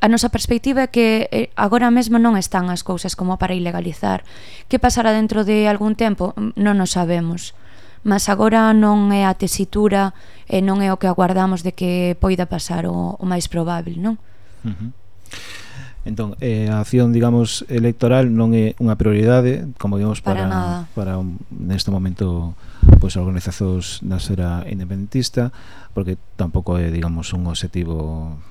a nosa perspectiva é que eh, agora mesmo non están as cousas como para ilegalizar. Que pasará dentro de algún tempo? Non o sabemos. Mas agora non é a tesitura e non é o que aguardamos de que poida pasar o, o máis probable, non? Uh -huh. Entón, eh, a acción, digamos, electoral non é unha prioridade, como digamos, para, para, para un, neste momento pois pues, organizazos da esfera independentista, porque tampouco é, digamos, un objetivo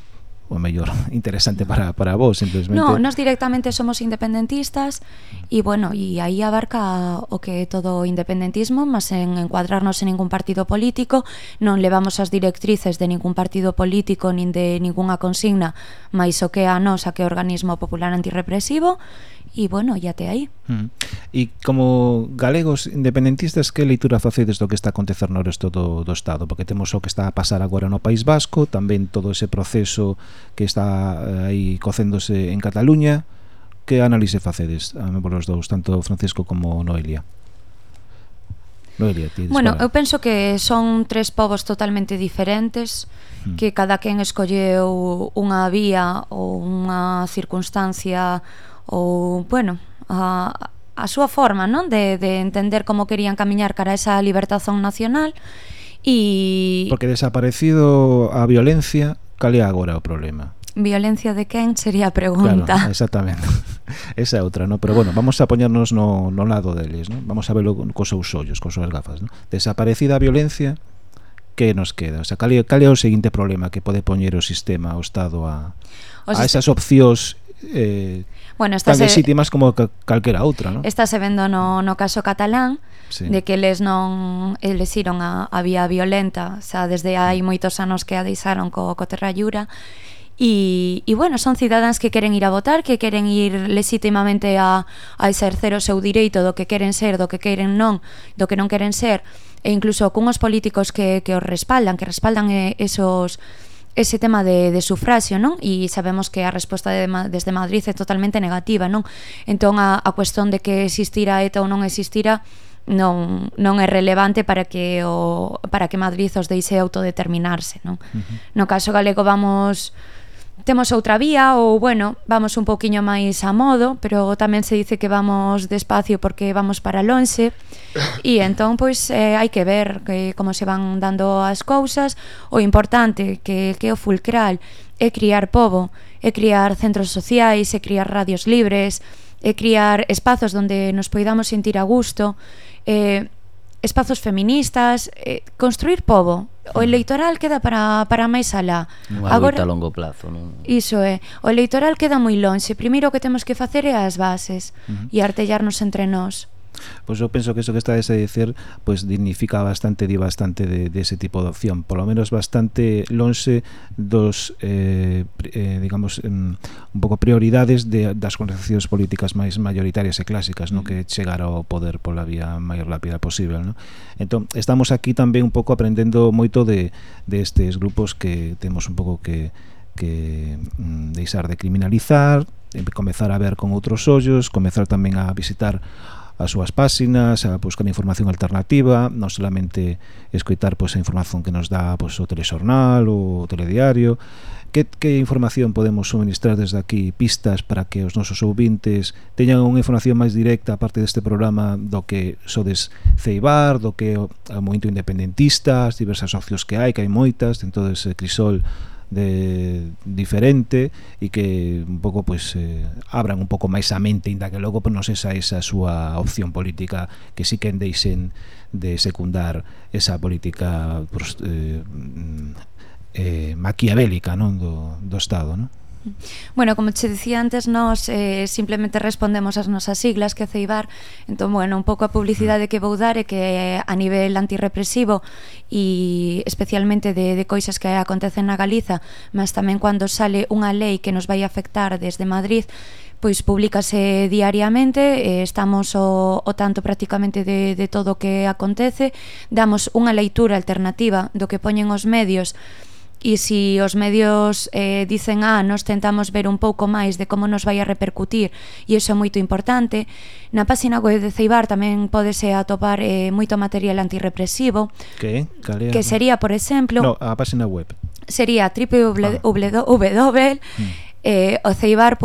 o mellor interesante para, para vos simplemente. No, nos directamente somos independentistas e bueno, e aí abarca o que é todo o independentismo, mas en encuadrarnos en ningún partido político, non levamos as directrices de ningún partido político nin de ningunha consigna, máis o que é a nosa que é organismo popular antirrepresivo e bueno, ya te aí. Mm. E como galegos independentistas, que leitura facedes do que está a acontecer no resto do, do Estado? Porque temos o que está a pasar agora no País Vasco, tamén todo ese proceso que está eh, aí cocéndose en Cataluña. Que análise facedes, a os dous, tanto Francisco como Noelia? Noelia, ti Bueno, eu penso que son tres povos totalmente diferentes mm. que cada quen escolleu unha vía ou unha circunstancia ou, bueno, a, a súa forma non de, de entender como querían camiñar cara a esa libertación nacional e... Porque desaparecido a violencia, cal é agora o problema? Violencia de quen sería a pregunta. Claro, exactamente. Esa é outra, ¿no? Pero bueno, vamos a poñernos no, no lado deles, ¿no? Vamos a verlo cos seus ollos, cos seus gafas, ¿no? Desaparecida a violencia, que nos queda? O sea, cal, cal é o seguinte problema que pode poñer o sistema, o Estado a, o a esas opcións eh, Bueno, esta tan se... legítimas como calquera outra, non? Está se vendo no, no caso catalán sí. de que eles non eles iron a, a vía violenta, xa desde hai mm. moitos anos que a deixaron co, co Terrallura E, e bueno, son cidadáns que queren ir a votar, que queren ir lexítimamente a, a exercer o seu direito do que queren ser, do que queren non, do que non queren ser, e incluso cunhos políticos que, que os respaldan, que respaldan eh, esos ese tema de, de sufragio, non? E sabemos que a resposta de, desde Madrid é totalmente negativa, non? Entón a, a cuestión de que existira ETA ou non existira non, non é relevante para que o para que Madrid os deixe autodeterminarse, non? Uh -huh. No caso galego vamos temos outra vía ou, bueno, vamos un pouquiño máis a modo, pero tamén se dice que vamos despacio porque vamos para lonxe. E entón, pois, eh, hai que ver que, como se van dando as cousas. O importante que, que o fulcral é criar povo é criar centros sociais, é criar radios libres é criar espazos onde nos poidamos sentir a gusto eh, espazos feministas eh, construir povo o electoral queda para, para máis alá. Unha Agora, a longo plazo. Non? Iso é. O electoral queda moi lonxe. Primeiro o que temos que facer é as bases uh -huh. e artellarnos entre nós. Pois eu penso que eso que estades a decir pois dignifica bastante di bastante de, de ese tipo de opción, polo menos bastante lonxe dos eh, eh, digamos um, un pouco prioridades de, das concepcións políticas máis mayoritarias e clásicas, mm. no que chegar ao poder pola vía máis rápida posible, no? Entón, estamos aquí tamén un pouco aprendendo moito de destes estes grupos que temos un pouco que que mm, deixar de criminalizar, comezar a ver con outros ollos, comezar tamén a visitar as súas páxinas, eh, pois, a buscar información alternativa, non solamente escoitar pois, a información que nos dá pois, o telexornal, o telediario. Que, que información podemos suministrar desde aquí, pistas para que os nosos ouvintes teñan unha información máis directa aparte deste programa do que sodes ceibar, do que o, o movimento independentista, as diversas socios que hai, que hai moitas, entón ese Crisol de diferente e que un pouco pois eh, abran un pouco máis a mente, inda que logo pois, non esa se esa súa opción política que si sí que deixen de secundar esa política pues, eh, mm, eh, maquiavélica non do, do Estado, non? Bueno, como che dicía antes, nós eh, simplemente respondemos as nosas siglas que Ceibar, entón, bueno, un pouco a publicidade que vou dar é que eh, a nivel antirrepresivo e especialmente de, de coisas que acontecen na Galiza, mas tamén cando sale unha lei que nos vai afectar desde Madrid, pois publicase diariamente, eh, estamos o, o tanto prácticamente de, de todo o que acontece, damos unha leitura alternativa do que poñen os medios e se os medios eh, dicen ah, nós tentamos ver un pouco máis de como nos vai a repercutir e iso é moito importante na página web de Ceibar tamén podese atopar eh, moito material antirrepresivo que, Calea, que sería, por exemplo no, a página web. sería www.oceibar.org ah. Mm. eh, ceibar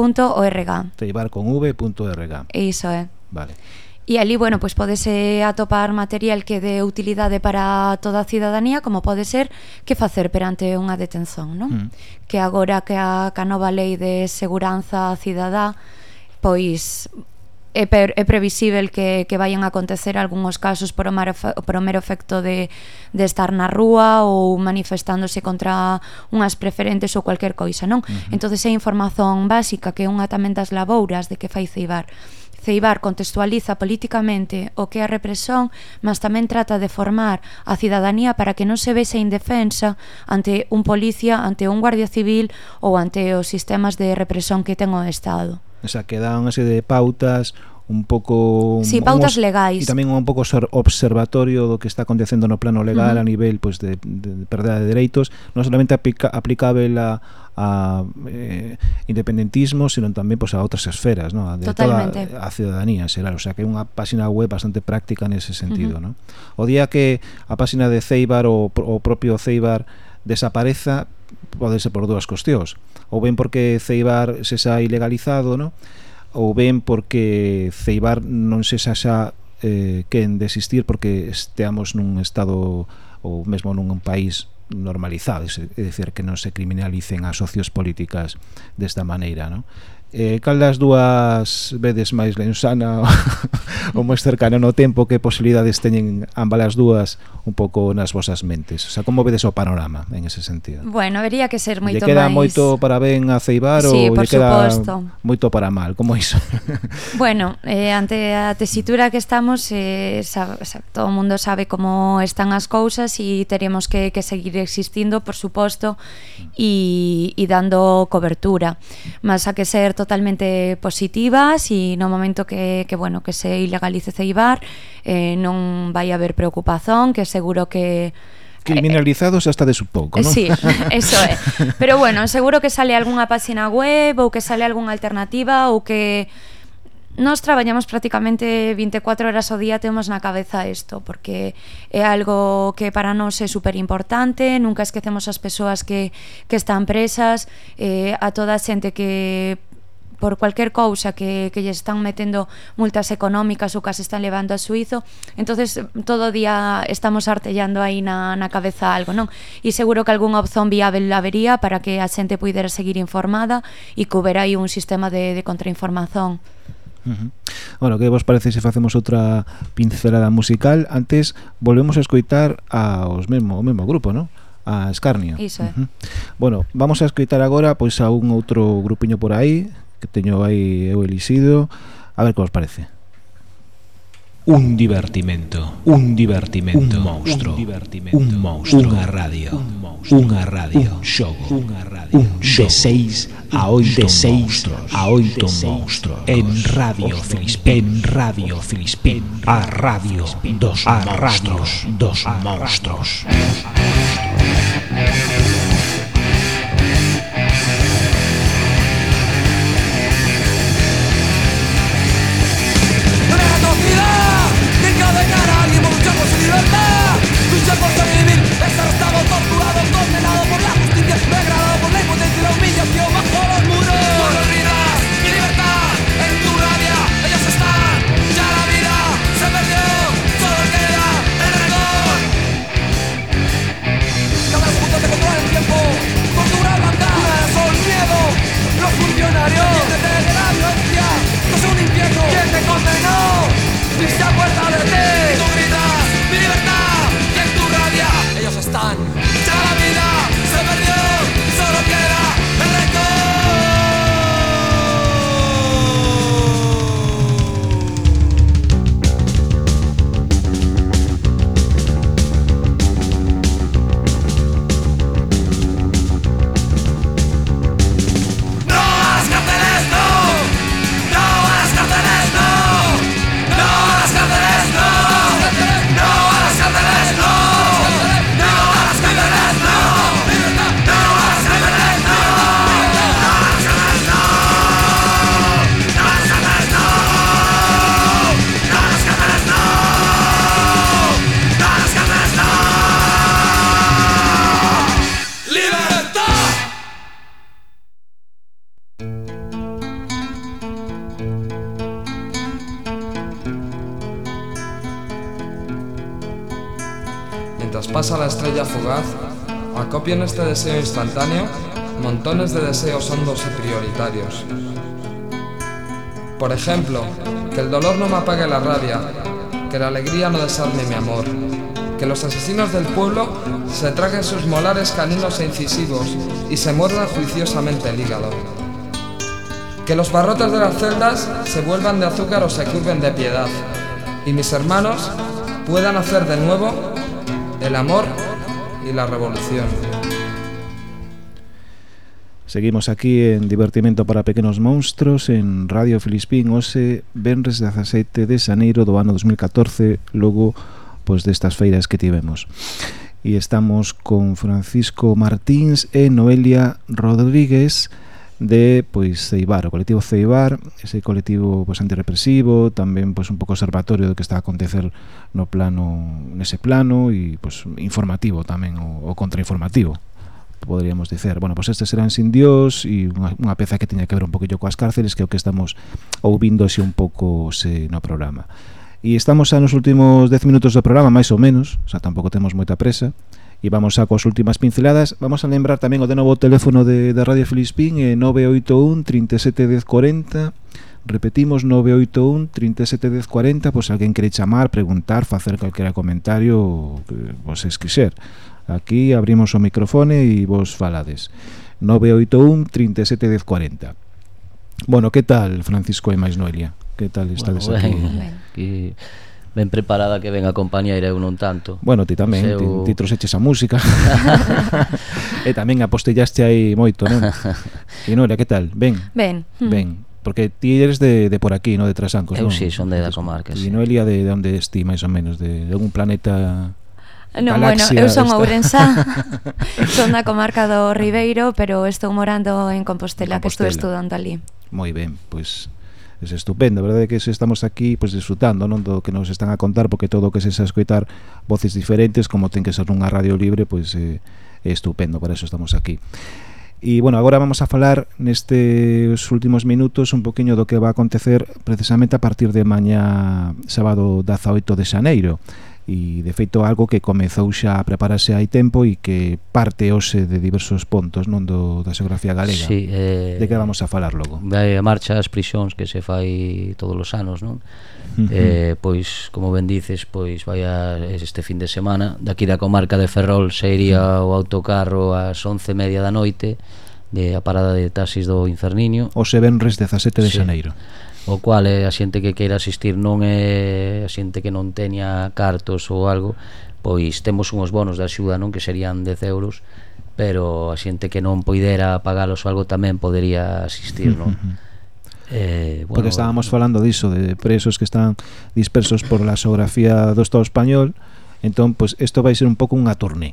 con v.org iso é. Eh. vale. E ali, bueno, pois pues podese eh, atopar material que dé utilidade para toda a cidadanía, como pode ser que facer perante unha detención, non? Mm. Que agora que a, que a nova lei de seguranza cidadá pois é, per, é previsível que, que vayan a acontecer algúns casos por o, mar, por o mero efecto de, de estar na rúa ou manifestándose contra unhas preferentes ou cualquier coisa, non? Uh -huh. entonces é información básica que unha tamén das labouras de que fai ceibar. Ceibar contextualiza políticamente o que é a represión, mas tamén trata de formar a cidadanía para que non se vexe indefensa ante un policía, ante un guardia civil ou ante os sistemas de represión que ten o Estado. O sea, que dá unha serie de pautas, un pouco sí, pautas un, legais. E tamén un pouco observatorio do que está acontecendo no plano legal uh -huh. a nivel pois pues, de, de perda de dereitos, non solamente aplica, aplicável a a eh, independentismo, sino tamén pois pues, a outras esferas, ¿no? A de Totalmente. toda a ciudadanía, será, o sea, que é unha páxina web bastante práctica nese sentido, uh -huh. ¿no? O día que a páxina de Ceibar ou o propio Ceibar desapareza, pode ser por dúas cuestións, ou ben porque Ceibar se xa ilegalizado, ¿no? ou ben porque Ceibar non se xa xa eh, quen desistir porque esteamos nun estado ou mesmo nun país normalizado, é dicir, que non se criminalicen as socios políticas desta maneira, non? Eh, cal das dúas vedes máis lensana ou máis cercana no tempo que posibilidades teñen ambas as dúas un pouco nas vosas mentes? O sea, como vedes o panorama en ese sentido? Bueno, vería que ser moito máis... Queda máis... moito para ben a Ceibar sí, ou lle queda suposto. moito para mal? Como iso? bueno, eh, ante a tesitura que estamos eh, sabe, sabe, todo o mundo sabe como están as cousas e teremos que, que seguir existindo, por suposto e, e dando cobertura. Mas a que ser totalmente positivas e no momento que, que bueno, que se ilegalice Ceibar eh, non vai haber preocupación, que seguro que eh, criminalizados hasta de su pouco, non? Sí, eso é. Pero bueno, seguro que sale algunha página web ou que sale algunha alternativa ou que Nos traballamos prácticamente 24 horas ao día temos na cabeza isto porque é algo que para nós é super importante, nunca esquecemos as persoas que, que están presas, eh, a toda a xente que por cualquier cousa que, que lle están metendo multas económicas ou que as están levando a Suizo entonces todo o día estamos artellando aí na, na cabeza algo non e seguro que algunha opción viável habería para que a xente pudera seguir informada e que houbera aí un sistema de, de contrainformación Uh -huh. Bueno, que vos parece se facemos outra pincelada musical Antes volvemos a escoitar aos mesmo, o mesmo grupo, non? A Escarnio Iso é uh -huh. Bueno, vamos a escoitar agora pois a un outro grupiño por aí que teño aí eu elixido a ver que vos parece Un divertimento, un divertimento, un monstro, un, divertimento, un monstro, unha radio, unha radio, un xogo, unha radio, un de 6 a 8 de 6 a 8 monstros, en Radio Filispín, en Radio Filispín, a radio dos a radios dos monstros. monstros. Acopian este deseo instantáneo montones de deseos hondos y prioritarios. Por ejemplo, que el dolor no me apague la rabia, que la alegría no desarme mi amor, que los asesinos del pueblo se traguen sus molares caninos e incisivos y se muerdan juiciosamente el hígado. Que los barrotes de las celdas se vuelvan de azúcar o se curven de piedad, y mis hermanos puedan hacer de nuevo el amor y la revolución. Seguimos aquí en Divertimento para Pequenos Monstros en Radio Filispín Ose Benres 17 de Xaneiro do ano 2014 logo pois destas feiras que tivemos e estamos con Francisco Martins e Noelia Rodríguez de pois Ceibar, o colectivo Ceibar, ese colectivo pois antirrepresivo, tamén pois un pouco observatorio do que está a acontecer no plano nese plano e pois informativo tamén o, o contrainformativo poderíamos dicer, bueno, pois pues estes eran sin dios e unha, unha peza que teña que ver un poquillo coas cárceles que é o que estamos ouvindo así un pouco se no programa e estamos xa nos últimos 10 minutos do programa, máis ou menos, xa tampouco temos moita presa, e vamos a coas últimas pinceladas. Vamos a lembrar tamén o de novo teléfono de, de Radio Filispín, eh, 981 371040, repetimos 981 371040, pois pues, alguén quere chamar, preguntar, facer calquera comentario que vos esquixer. Aquí abrimos o microfone e vos falades. 981 37 1040. Bueno, que tal, Francisco e máis Noelia? Que tal estades bueno, aquí? Ben, aquí ben preparada que ven a compañeira eu non tanto. Bueno, ti tamén, Seu... ti, ti trouxeches a música. e tamén apostellaste aí moito, non? E Noelia, que tal? Ben. Ben. Ben. Mm. Porque ti eres de, de por aquí, no De Trasancos, Eu non? sí, son de da comarca, E sí. Noelia, de, de onde esti, máis ou menos? De, de algún planeta Eh, non, galaxia bueno, eu son esta. Ourensa son da comarca do Ribeiro, pero estou morando en Compostela, Compostela. que estou estudando ali. Moi ben, pois pues, é estupendo, a verdade é que estamos aquí pois pues, disfrutando non do que nos están a contar, porque todo o que se xa escoitar voces diferentes, como ten que ser unha radio libre, pois eh, é estupendo, para eso estamos aquí. E, bueno, agora vamos a falar nestes últimos minutos un poquinho do que va a acontecer precisamente a partir de mañá sábado 18 de xaneiro e de feito algo que comezou xa a prepararse hai tempo e que parte hoxe de diversos pontos non do da xeografía galega. Sí, eh, de que vamos a falar logo? Da marcha as prisións que se fai todos os anos, non? Uh -huh. eh, pois, como ben dices, pois vai a este fin de semana daqui da comarca de Ferrol se iría o autocarro ás 11:30 da noite de a parada de taxis do Inferniño. O se venres 17 de sí. xaneiro o cual eh, a xente que queira asistir non é a xente que non teña cartos ou algo pois temos unhos bonos de axuda non que serían 10 euros pero a xente que non poidera pagalos ou algo tamén podería asistir non? Eh, bueno, porque estábamos falando diso de presos que están dispersos por la xeografía do Estado español entón, pois, pues, isto vai ser un pouco unha turné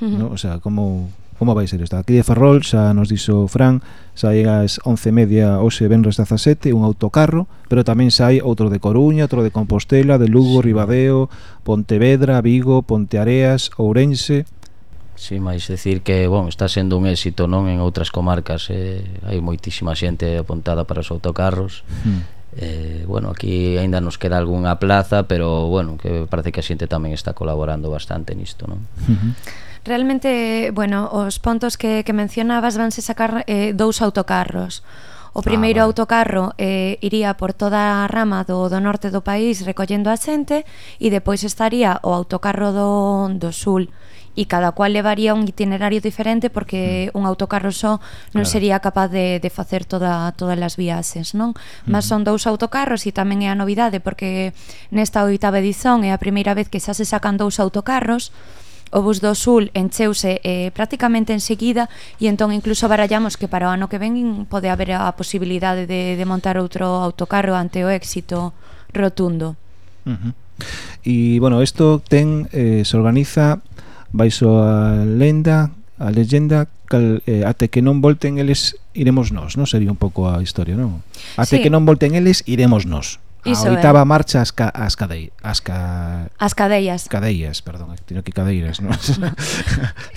¿no? o sea, como como vai ser esta? Aquí de Ferrol, xa nos dixo Fran, sai ás 11:30 hoxe venres 17 un autocarro, pero tamén sai outro de Coruña, outro de Compostela, de Lugo, sí. Ribadeo, Pontevedra, Vigo, Ponteareas, Ourense. Sí, máis decir que, bon, está sendo un éxito, non, en outras comarcas, eh, hai moitísima xente apuntada para os autocarros. Mm. Eh, bueno, aquí aínda nos queda algunha plaza, pero bueno, que parece que a xente tamén está colaborando bastante nisto, non? Realmente, bueno, os pontos que, que mencionabas vanse sacar eh, dous autocarros. O ah, primeiro ah, vale. autocarro eh, iría por toda a rama do, do norte do país recollendo a xente e depois estaría o autocarro do, do sul e cada cual levaría un itinerario diferente porque mm. un autocarro só non claro. sería capaz de, de facer toda, todas as viaxes, non? Mm. Mas mm-hmm. son dous autocarros e tamén é a novidade porque nesta oitava edición é a primeira vez que xa se sacan dous autocarros o bus do sul encheuse eh, prácticamente enseguida e entón incluso barallamos que para o ano que ven pode haber a posibilidade de, de montar outro autocarro ante o éxito rotundo. Uh -huh. E, bueno, isto ten, eh, se organiza baixo a lenda a leyenda cal, eh, até que non volten eles iremos nós, non? Sería un pouco a historia, non? Até sí. que non volten eles iremos nós. Iso a oitava é. marcha as, ca, as, cadei, as, ca, as cadeillas Cadeillas, perdón, tiño que cadeiras non?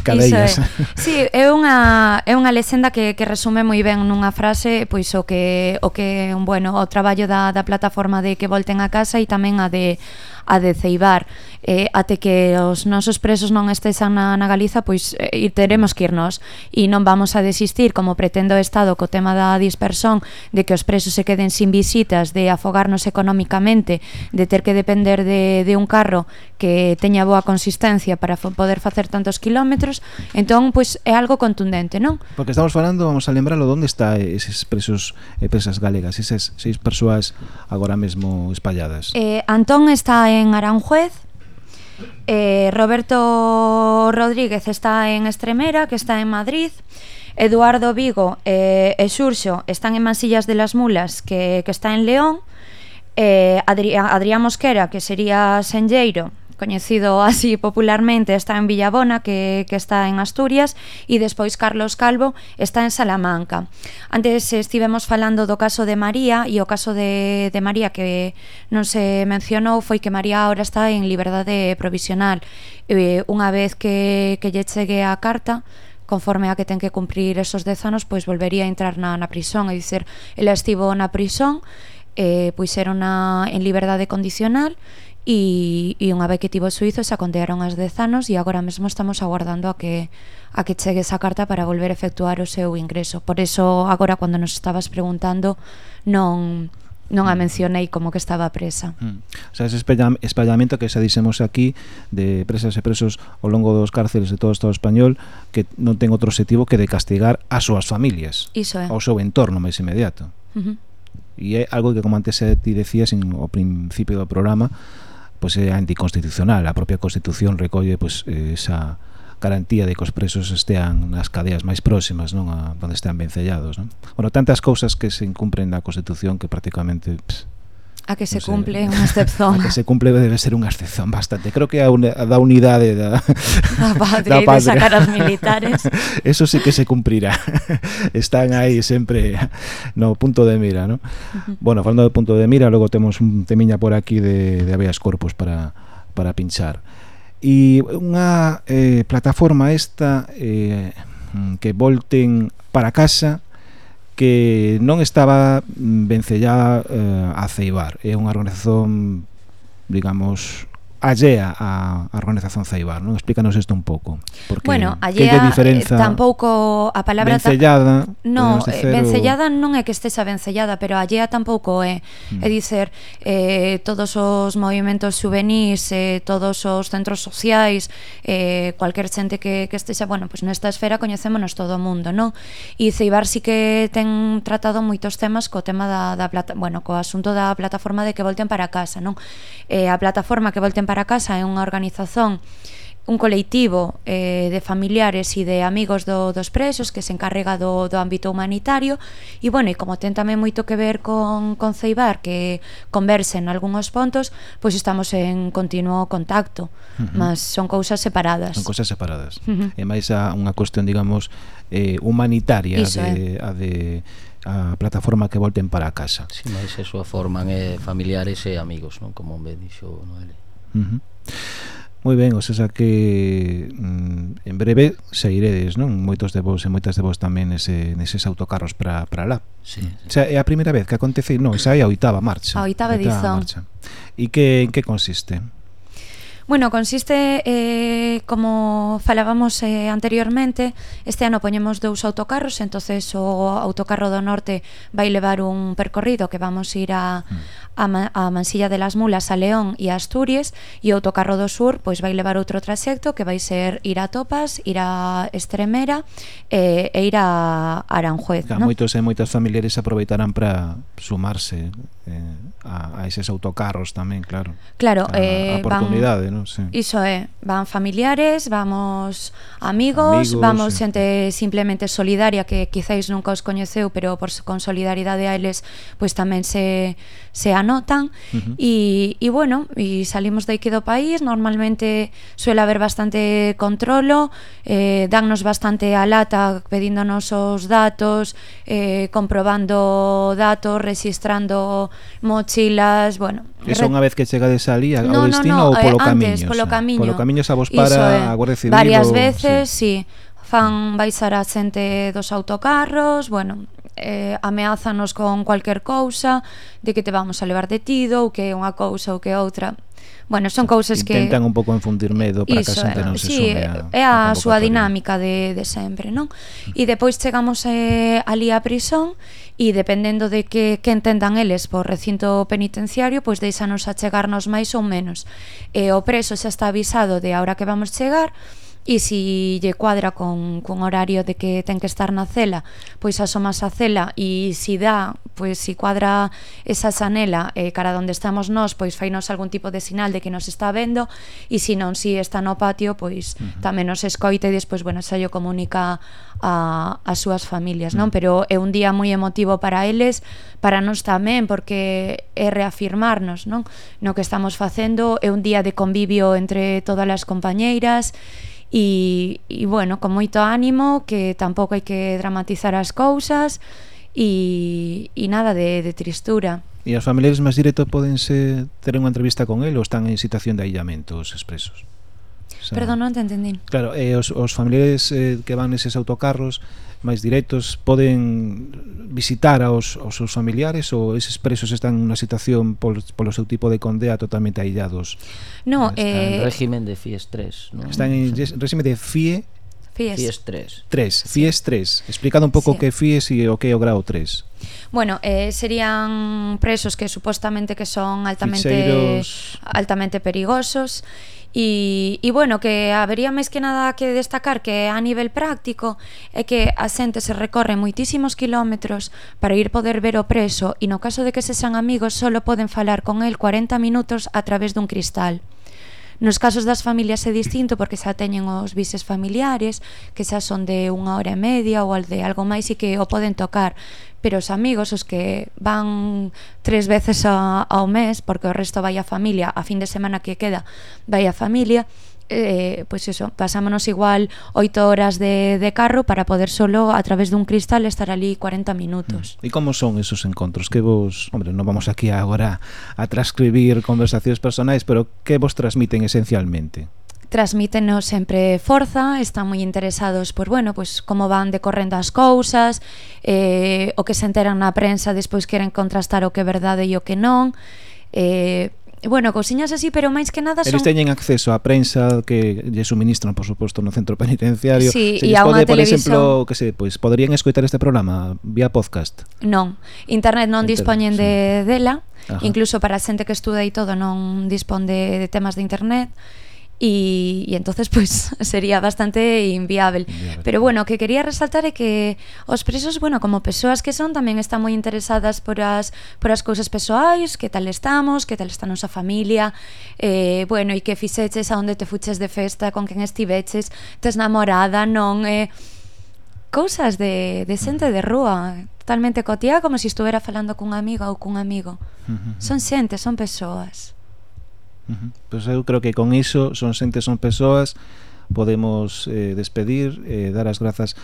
cadeillas é. Sí, é unha, é unha lexenda que, que resume moi ben nunha frase pois o que, o que bueno, o traballo da, da plataforma de que volten a casa e tamén a de a de ceibar eh, ate que os nosos presos non estesan na, na Galiza, pois eh, teremos que irnos e non vamos a desistir como pretendo o Estado co tema da dispersión de que os presos se queden sin visitas, de afogarnos económicamente, de ter que depender de, de un carro que teña boa consistencia para poder facer tantos kilómetros, entón pois é algo contundente, non? Porque estamos falando, vamos a lembralo, onde está eses presos e presas galegas, esas seis persoas agora mesmo espalladas? Eh, Antón está en en Aranjuez, eh, Roberto Rodríguez está en Estremera, que está en Madrid, Eduardo Vigo eh, e Xurxo están en Mansillas de las Mulas, que, que está en León, eh, Adrián Mosquera, que sería Senlleiro, coñecido así popularmente, está en Villabona, que, que está en Asturias, e despois Carlos Calvo está en Salamanca. Antes estivemos falando do caso de María, e o caso de, de María que non se mencionou foi que María ahora está en liberdade provisional. Eh, unha vez que, que lle chegue a carta, conforme a que ten que cumprir esos 10 anos, pois volvería a entrar na, na prisón, e dicer, ela estivo na prisón, eh, pois puxeron na, en liberdade condicional, e e, e unha vez que tivo suizo xa condearon as 10 anos e agora mesmo estamos aguardando a que a que chegue esa carta para volver a efectuar o seu ingreso. Por eso agora cando nos estabas preguntando non non a mm. mencionei como que estaba presa. Mm. O sea, ese espallamento que xa dixemos aquí de presas e presos ao longo dos cárceles de todo o Estado español que non ten outro objetivo que de castigar as súas familias, Iso é. ao seu entorno máis inmediato. Uh -huh. E é algo que, como antes ti decías en o principio do programa, pois é anticonstitucional. A propia Constitución recolle pois, esa garantía de que os presos estean nas cadeas máis próximas, non a onde están vencellados, non? Bueno, tantas cousas que se incumpren na Constitución que prácticamente pss, A que se no cumple unha excepción. A que se cumple debe ser unha excepción bastante. Creo que a, una, a da unidade da, da patria, da patria. de sacar as militares. Eso sí que se cumprirá. Están aí sempre no punto de mira, ¿no? Uh -huh. Bueno, falando do punto de mira, logo temos un temiña por aquí de, de habeas corpus para, para pinchar. E unha eh, plataforma esta eh, que volten para casa que non estaba mm, vencellada eh, a Ceibar. É unha organización digamos allea a, a organización Ceibar, non? Explícanos isto un pouco. Porque bueno, allea eh, diferenza eh, tampouco a palabra vencellada. Ta... No, eh, eh vencellada non é que estesa vencellada, pero allea tampouco é. Mm. É dicer, eh, todos os movimentos juvenis, eh, todos os centros sociais, eh, cualquier xente que, que estexa, bueno, pues nesta esfera coñecémonos todo o mundo, non? E Ceibar sí que ten tratado moitos temas co tema da, da plata, bueno, co asunto da plataforma de que volten para casa, non? Eh, a plataforma que volten para A Casa é unha organización un colectivo eh, de familiares e de amigos do, dos presos que se encarrega do, do ámbito humanitario e, bueno, e como ten tamén moito que ver con, con Ceibar que conversen algúns pontos pois estamos en continuo contacto uh -huh. mas son cousas separadas son cousas separadas uh -huh. e máis a unha cuestión, digamos, eh, humanitaria Iso, de, eh. a de a plataforma que volten para a casa. Si, sí, máis a súa forman eh, familiares e amigos, non? Como ben dixo Noelia. Uh -huh. Moi ben, o sea que mm, en breve sairedes, non? Moitos de vos e moitas de vos tamén ese, neses autocarros para lá. Sí, sí. O sea, é a primeira vez que acontece, non, esa é a oitava marcha. A oitava, edición. E que, en que consiste? Bueno, consiste, eh, como falábamos eh, anteriormente, este ano poñemos dous autocarros, entonces o autocarro do norte vai levar un percorrido que vamos ir a, mm. a, a Mansilla de las Mulas, a León e a Asturias, e o autocarro do sur pois vai levar outro traxecto que vai ser ir a Topas, ir a Estremera eh, e ir a Aranjuez. Claro, ¿no? Moitos e moitas familiares aproveitarán para sumarse eh, a, a eses autocarros tamén, claro. Claro, a, eh, a oportunidade, van, non? Sí. Iso é, van familiares, vamos amigos, amigos vamos sí. xente simplemente solidaria que quizáis nunca os coñeceu, pero por con solidaridade a eles pois tamén se se anotan uh -huh. e e bueno, e salimos de aquí do país, normalmente suele haber bastante controlo, eh dannos bastante a lata pedíndonos os datos, eh comprobando datos, registrando mochilas, bueno. Eso unha vez que chegades ali ao no, destino no, no, ou polo eh, camiño? Antes, polo camiño. Eh? Polo camiño xa vos para Iso, eh, a Guardia Civil. Varias o... veces, sí. sí. Fan baixar a xente dos autocarros, bueno, eh, ameázanos con cualquier cousa, de que te vamos a levar detido, ou que é unha cousa ou que outra Bueno, son cousas que... Intentan un pouco infundir medo para Iso, que a xente non se sí, sume a, É a, a súa dinámica de, de sempre, non? E depois chegamos eh, ali á prisión e dependendo de que, que entendan eles por recinto penitenciario, pois deixanos a chegarnos máis ou menos. E o preso xa está avisado de a hora que vamos chegar, e si lle cuadra con, con horario de que ten que estar na cela, pois asomas a cela e si dá, pois si cuadra esa sanela eh, cara onde estamos nós, pois fainos algún tipo de sinal de que nos está vendo e si non, si está no patio, pois uh -huh. tamén nos escoite e despois, bueno, xa yo comunica a, a súas familias, non? Uh -huh. Pero é un día moi emotivo para eles, para nós tamén, porque é reafirmarnos, non? No que estamos facendo, é un día de convivio entre todas as compañeiras e, e bueno, con moito ánimo que tampouco hai que dramatizar as cousas e, e nada de, de tristura. E as familiares máis directo podense ter unha entrevista con el ou están en situación de aillamento os expresos? O sea, Perdón, non te entendín. Claro, eh, os, os familiares eh, que van neses autocarros máis directos poden visitar aos, aos seus familiares ou eses presos están nunha situación polo, polo seu tipo de condea totalmente aillados? No, están eh... en régimen de FIES 3. ¿no? Están en régimen de FIE FIES. FIES 3. 3, FIES 3. Explicado un pouco sí. que FIES e o que é o grado 3. Bueno, eh, serían presos que supostamente que son altamente Ficheiros... altamente perigosos E, e bueno, que habería máis que nada que destacar que a nivel práctico é que a xente se recorre moitísimos kilómetros para ir poder ver o preso e no caso de que sexan amigos solo poden falar con el 40 minutos a través dun cristal. Nos casos das familias é distinto porque xa teñen os bises familiares, que xa son de unha hora e media ou de algo máis e que o poden tocar, pero os amigos, os que van tres veces a, ao mes, porque o resto vai a familia, a fin de semana que queda vai a familia, eh, pois eso, pasámonos igual oito horas de, de carro para poder solo a través dun cristal estar ali 40 minutos. Mm. E como son esos encontros? Que vos, hombre, non vamos aquí agora a transcribir conversacións personais, pero que vos transmiten esencialmente? transmítenos sempre forza, están moi interesados por, bueno, pois como van decorrendo as cousas, eh, o que se enteran na prensa, despois queren contrastar o que é verdade e o que non, eh, bueno, cousiñas así, pero máis que nada son... Eles teñen acceso á prensa que lle suministran, por suposto, no centro penitenciario. Sí, se e a unha pode, televisión... Por exemplo, que se, pois, pues, poderían escoitar este programa vía podcast? Non, internet non internet, dispoñen sí. de dela, Ajá. incluso para a xente que estuda e todo non dispón de, de temas de internet y, y entonces pues sería bastante inviável. inviável. Pero bueno, o que quería resaltar é que os presos, bueno, como persoas que son, tamén están moi interesadas por as por as cousas persoais, que tal estamos, que tal está a nosa familia, eh, bueno, e que fixeches a onde te fuches de festa, con quen estiveches, tes namorada, non eh, cousas de, de xente de rúa, totalmente cotía como se si estuvera falando cun amigo ou cun amigo. Son xente, son persoas. Uh -huh. Pois eu creo que con iso son xente, son persoas podemos eh, despedir eh, dar as grazas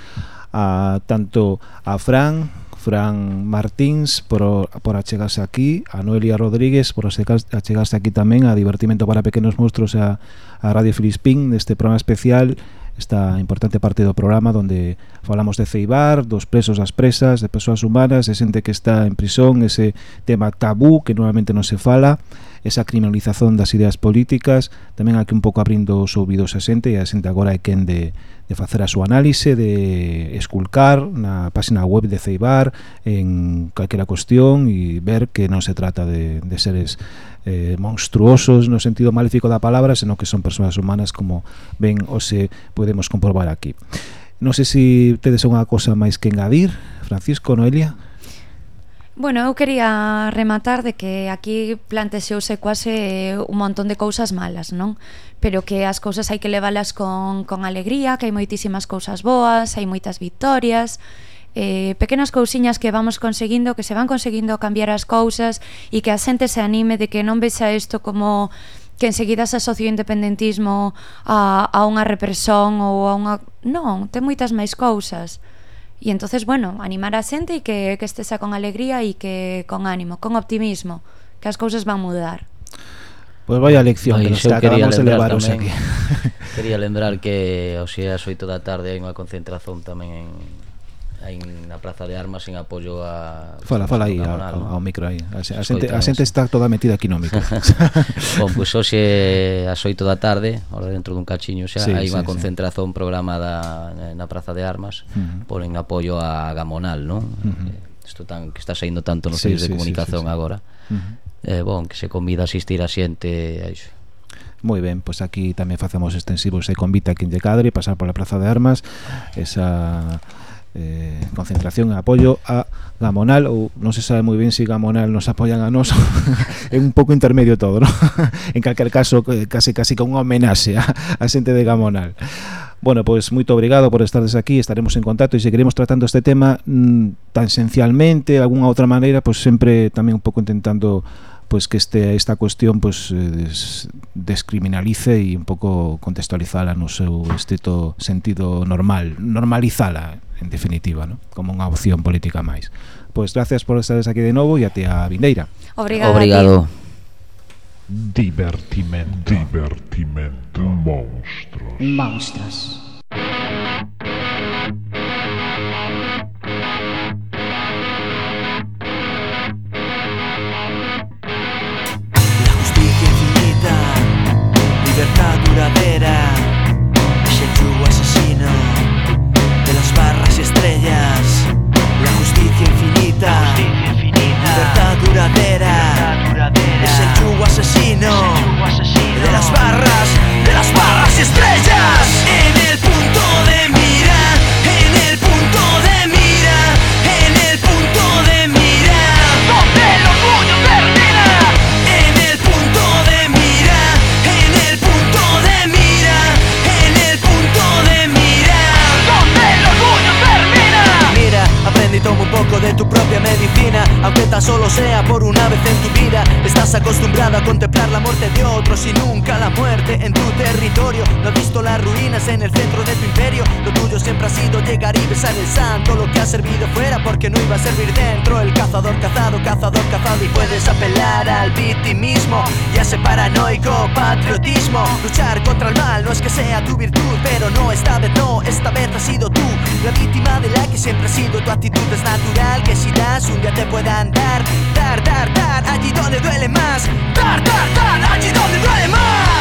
a tanto a Fran Fran Martins por, por achegarse aquí, a Noelia Rodríguez por achegarse aquí tamén a Divertimento para Pequenos Monstruos a, a Radio Filispín neste programa especial esta importante parte do programa onde falamos de Ceibar, dos presos das presas, de persoas humanas, de xente que está en prisión, ese tema tabú que normalmente non se fala, esa criminalización das ideas políticas, tamén aquí un pouco abrindo os ouvidos a xente e a xente agora é quen de, de facer a súa análise, de esculcar na página web de Ceibar en calquera cuestión e ver que non se trata de, de seres eh, monstruosos no sentido maléfico da palabra, senón que son persoas humanas como ben o se podemos comprobar aquí. Non sei se tedes unha cosa máis que engadir, Francisco, Noelia? Bueno, eu quería rematar de que aquí plantexeuse quase un montón de cousas malas, non? Pero que as cousas hai que levalas con, con alegría, que hai moitísimas cousas boas, hai moitas victorias, eh, pequenas cousiñas que vamos conseguindo, que se van conseguindo cambiar as cousas e que a xente se anime de que non vexa isto como que enseguida se asocia o independentismo a, a unha represión ou a unha... Non, ten moitas máis cousas. E entonces, bueno, animar a xente e que, que estesa con alegría e que con ánimo, con optimismo, que as cousas van mudar. Pois pues vai a lección Oi, que nos acabamos de levar tamén, aquí. Quería lembrar que o xe as 8 da tarde hai unha concentración tamén en aí na Praza de Armas en apoio a Fala, fala aí Camonal, ao micro aí. A, a, xente, a xente está toda metida aquí no micro. Bom, pois hoxe ás 8 da tarde, ora dentro dun cachiño xa, sí, hai sí, unha concentración sí. programada na Praza de Armas uh -huh. por en apoio a Gamonal, non? Uh eh, -huh. Isto tan que está saindo tanto nos sí, medios sí, de comunicación sí, sí, sí. agora. Uh -huh. Eh, bon, que se convida a asistir a xente a iso. Moi ben, pois aquí tamén facemos extensivos e convite a quen lle cadre pasar pola Praza de Armas esa eh, concentración e apoio a Gamonal ou non se sabe moi ben se si Gamonal nos apoian a nós é un pouco intermedio todo ¿no? en calquer caso eh, case casi con unha homenaxe a, a xente de Gamonal Bueno, pois moito obrigado por estardes aquí, estaremos en contacto e seguiremos tratando este tema mm, tan esencialmente, algunha outra maneira, pois sempre tamén un pouco intentando pois que este esta cuestión pois eh, des, descriminalice e un pouco contextualizala no seu estrito sentido normal, normalizala. Eh en definitiva, ¿no? como unha opción política máis. Pois gracias por estares aquí de novo e até a Vindeira. Obrigado. Obrigado. Divertimento. Divertimento. Monstros. Monstros. Contemplar la muerte de otros y nunca la muerte en tu territorio. No has visto las ruinas en el centro de tu imperio. Lo tuyo siempre ha sido llegar y besar el santo. Lo que ha servido fuera porque no iba a servir dentro. El cazador cazado, cazador cazado y puedes apelar al victimismo y a ese paranoico patriotismo. Luchar contra el mal no es que sea tu virtud, pero no, esta vez no, esta vez has sido tú. La víctima de la que siempre has sido tu actitud es natural. Que si das un día te puedan dar, dar, dar, dar, allí donde duele más. Dar, dar, dar, allí donde duele más.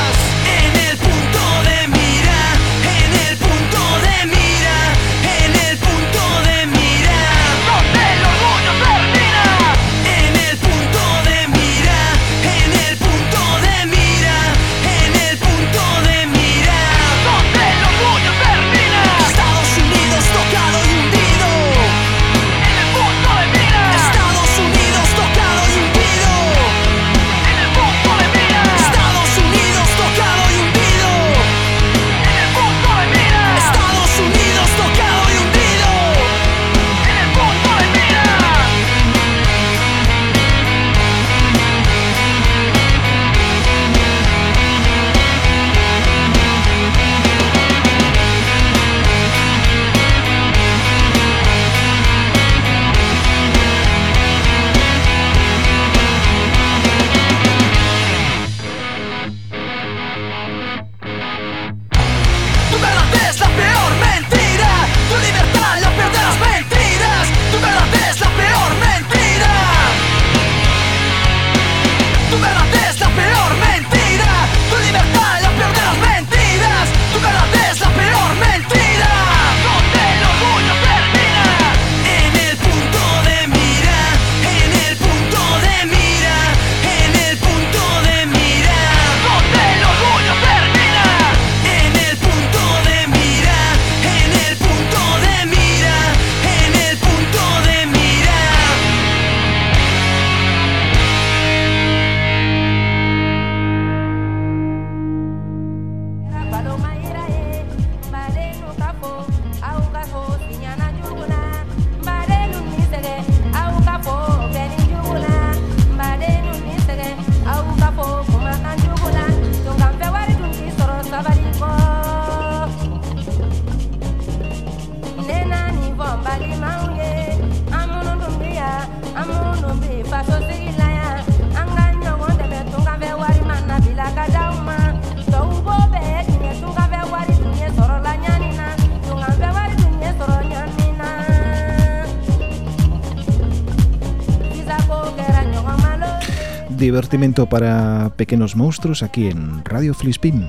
divertimento para pequenos monstruos aquí en Radio Flispin.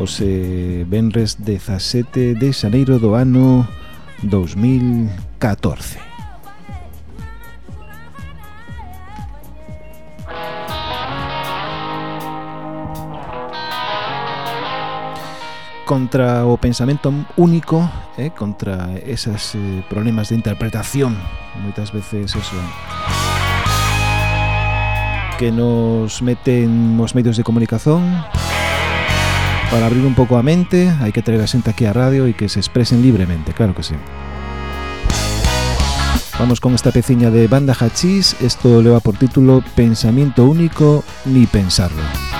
Os eh, venres 17 de xaneiro do ano 2014. contra o pensamento único eh, contra esas eh, problemas de interpretación moitas veces eso que nos meten os medios de comunicación para abrir un pouco a mente hai que traer a xente aquí a radio e que se expresen libremente, claro que sí Vamos con esta peciña de Banda Hachís, esto leva por título Pensamiento único ni pensarlo.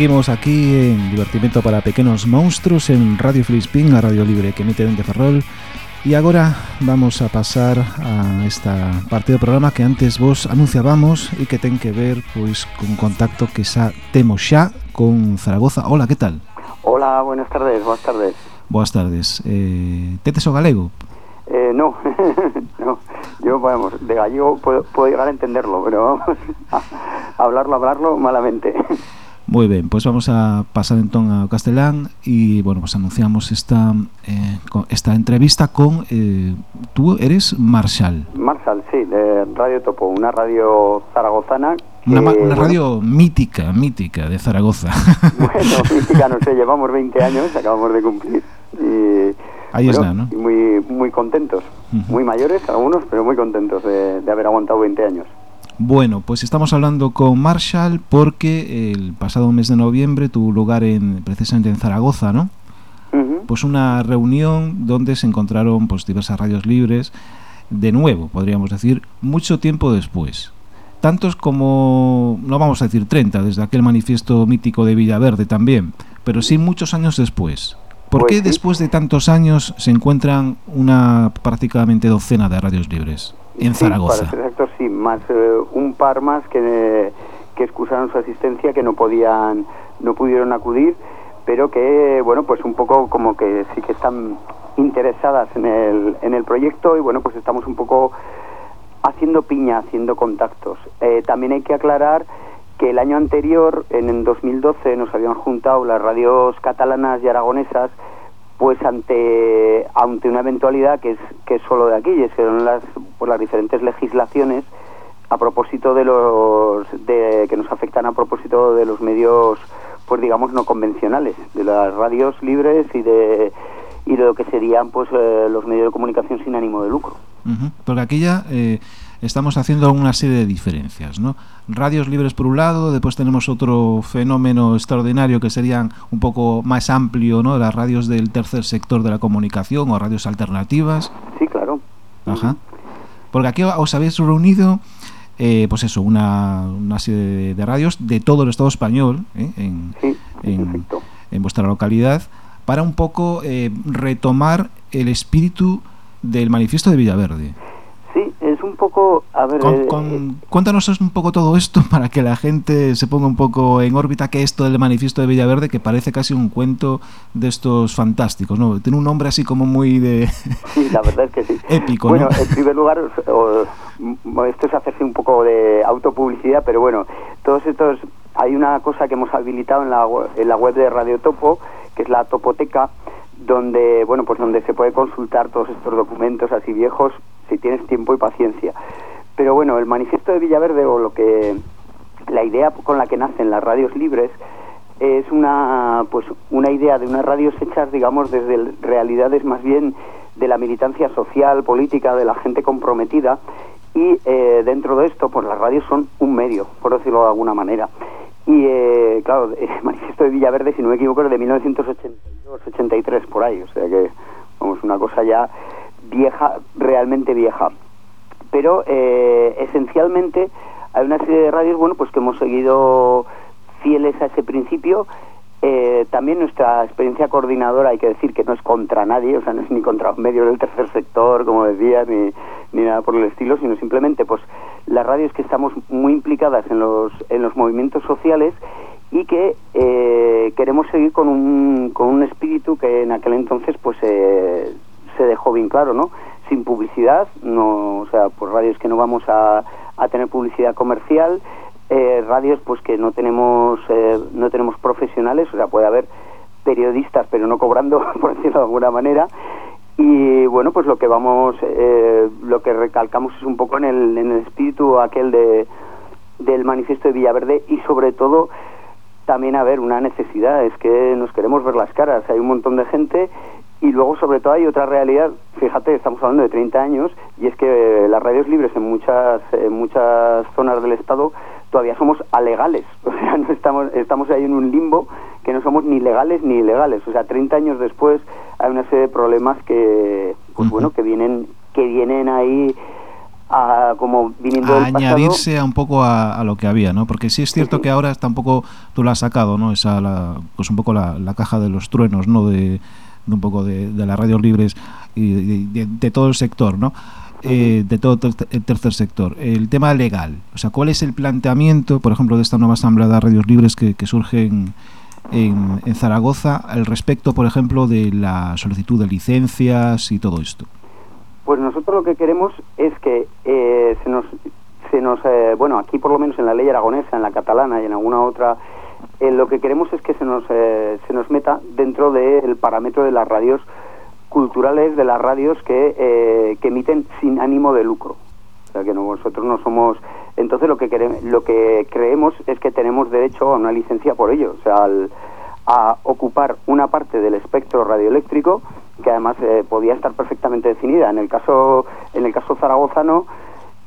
Seguimos aquí en Divertimento para Pequenos Monstruos en Radio Flispín, a Radio Libre que emite dende Ferrol. E agora vamos a pasar a esta parte do programa que antes vos anunciábamos e que ten que ver pois con contacto que xa temos xa con Zaragoza. Hola, que tal? Hola, buenas tardes, buenas tardes. Boas tardes. Eh, tetes o galego? Eh, no, no, yo, vamos, de gallego puedo, puedo llegar a entenderlo, pero vamos, a hablarlo, hablarlo malamente. Moi ben, pois vamos a pasar entón ao castelán e, bueno, pues anunciamos esta eh, esta entrevista con eh, tú eres Marshall, Marshall, sí, de Radio Topo, una radio zaragozana. una, una bueno, radio mítica, mítica de Zaragoza. Bueno, mítica, no sé, llevamos 20 años, acabamos de cumplir. Y, Ahí es bueno, nada, ¿no? y muy, muy contentos, muy mayores algunos, pero muy contentos de, de haber aguantado 20 años. Bueno, pues estamos hablando con Marshall porque el pasado mes de noviembre tuvo lugar en precisamente en Zaragoza, ¿no? Pues una reunión donde se encontraron pues diversas radios libres de nuevo, podríamos decir, mucho tiempo después. Tantos como, no vamos a decir 30, desde aquel manifiesto mítico de Villaverde también, pero sí muchos años después. ¿Por Pues qué sí. después de tantos años se encuentran una prácticamente docena de radios libres en Sí, Zaragoza? para más eh, un par más que, que excusaron su asistencia, que no podían, no pudieron acudir, pero que, bueno, pues un poco como que sí que están interesadas en el, en el proyecto y, bueno, pues estamos un poco haciendo piña, haciendo contactos. Eh, también hay que aclarar que el año anterior, en, en 2012, nos habían juntado las radios catalanas y aragonesas pues ante ante una eventualidad que es que es solo de aquí y es que son las pues las diferentes legislaciones a propósito de los de que nos afectan a propósito de los medios pues digamos no convencionales de las radios libres y de y de lo que serían pues eh, los medios de comunicación sin ánimo de lucro Porque aquí ya eh, estamos haciendo una serie de diferencias, ¿no? Radios libres por un lado, después tenemos otro fenómeno extraordinario que serían un poco más amplio, ¿no? Las radios del tercer sector de la comunicación o radios alternativas. sí claro Ajá. Porque aquí os habéis reunido, eh, pues eso, una, una serie de, de radios de todo el Estado español, ¿eh? en, sí en, en vuestra localidad, para un poco eh, retomar el espíritu del manifiesto de Villaverde. sí es un poco a ver Con- eh, con- cuéntanos un poco todo esto para que la gente se ponga un poco en órbita que esto del manifiesto de Villaverde que parece casi un cuento de estos fantásticos, ¿no? Tiene un nombre así como muy de Sí, la verdad es que sí. épico, Bueno, ¿no? en primer lugar, esto es hacerse un poco de autopublicidad, pero bueno, todos estos, hay una cosa que hemos habilitado en la, en la web de Radio Topo, que es la Topoteca, donde, bueno, pues donde se puede consultar todos estos documentos así viejos, si tienes tiempo y paciencia. Pero bueno, el manifiesto de Villaverde, o lo que, la idea con la que nacen las radios libres, es una pues una idea de unas radios hechas digamos desde realidades más bien de la militancia social política de la gente comprometida y eh, dentro de esto pues las radios son un medio por decirlo de alguna manera y eh, claro el manifiesto de Villaverde si no me equivoco es de 1982 83 por ahí. O sea que vamos una cosa ya vieja realmente vieja. Pero eh, esencialmente hay una serie de radios bueno pues que hemos seguido fieles a ese principio Eh, también nuestra experiencia coordinadora hay que decir que no es contra nadie o sea no es ni contra medios del tercer sector como decía ni, ni nada por el estilo sino simplemente pues las radios que estamos muy implicadas en los en los movimientos sociales y que eh, queremos seguir con un, con un espíritu que en aquel entonces pues eh, se dejó bien claro, ¿no? Sin publicidad, no, o sea, pues radios que no vamos a, a tener publicidad comercial, eh, radios pues que no tenemos eh, no tenemos profesionales, o sea, puede haber periodistas pero no cobrando, por decirlo de alguna manera. Y bueno, pues lo que vamos, eh, lo que recalcamos es un poco en el, en el espíritu aquel de, del manifiesto de Villaverde y sobre todo también a ver una necesidad, es que nos queremos ver las caras, hay un montón de gente y luego sobre todo hay otra realidad, fíjate, estamos hablando de 30 años y es que las radios libres en muchas en muchas zonas del estado todavía somos alegales, o sea, no estamos estamos ahí en un limbo que no somos ni legales ni ilegales, o sea, 30 años después hay una serie de problemas que pues bueno, que vienen que vienen ahí a, como viniendo a del pasado. añadirse a un poco a, a lo que había, ¿no? Porque sí es cierto que ahora está un poco, tú lo has sacado, ¿no? Esa, la, pues un poco la, la caja de los truenos, ¿no? De, de un poco de, de las radios libres y de, de- de todo el sector, ¿no? Eh, de todo el tercer sector. El tema legal, o sea, ¿cuál es el planteamiento, por ejemplo, de esta nueva asamblea de radios libres que, que surge en, en, Zaragoza al respecto, por ejemplo, de la solicitud de licencias y todo esto? Pues nosotros lo que queremos es que eh, se nos, se nos eh, bueno, aquí por lo menos en la ley aragonesa, en la catalana y en alguna otra, eh, lo que queremos es que se nos, eh, se nos meta dentro del parámetro de las radios culturales, de las radios que, eh, que emiten sin ánimo de lucro. O sea, que no- nosotros no somos... Entonces lo que, quere- lo que creemos es que tenemos derecho a una licencia por ello. O sea, al- a ocupar una parte del espectro radioeléctrico que además eh, podía estar perfectamente definida. En el caso, en el caso zaragozano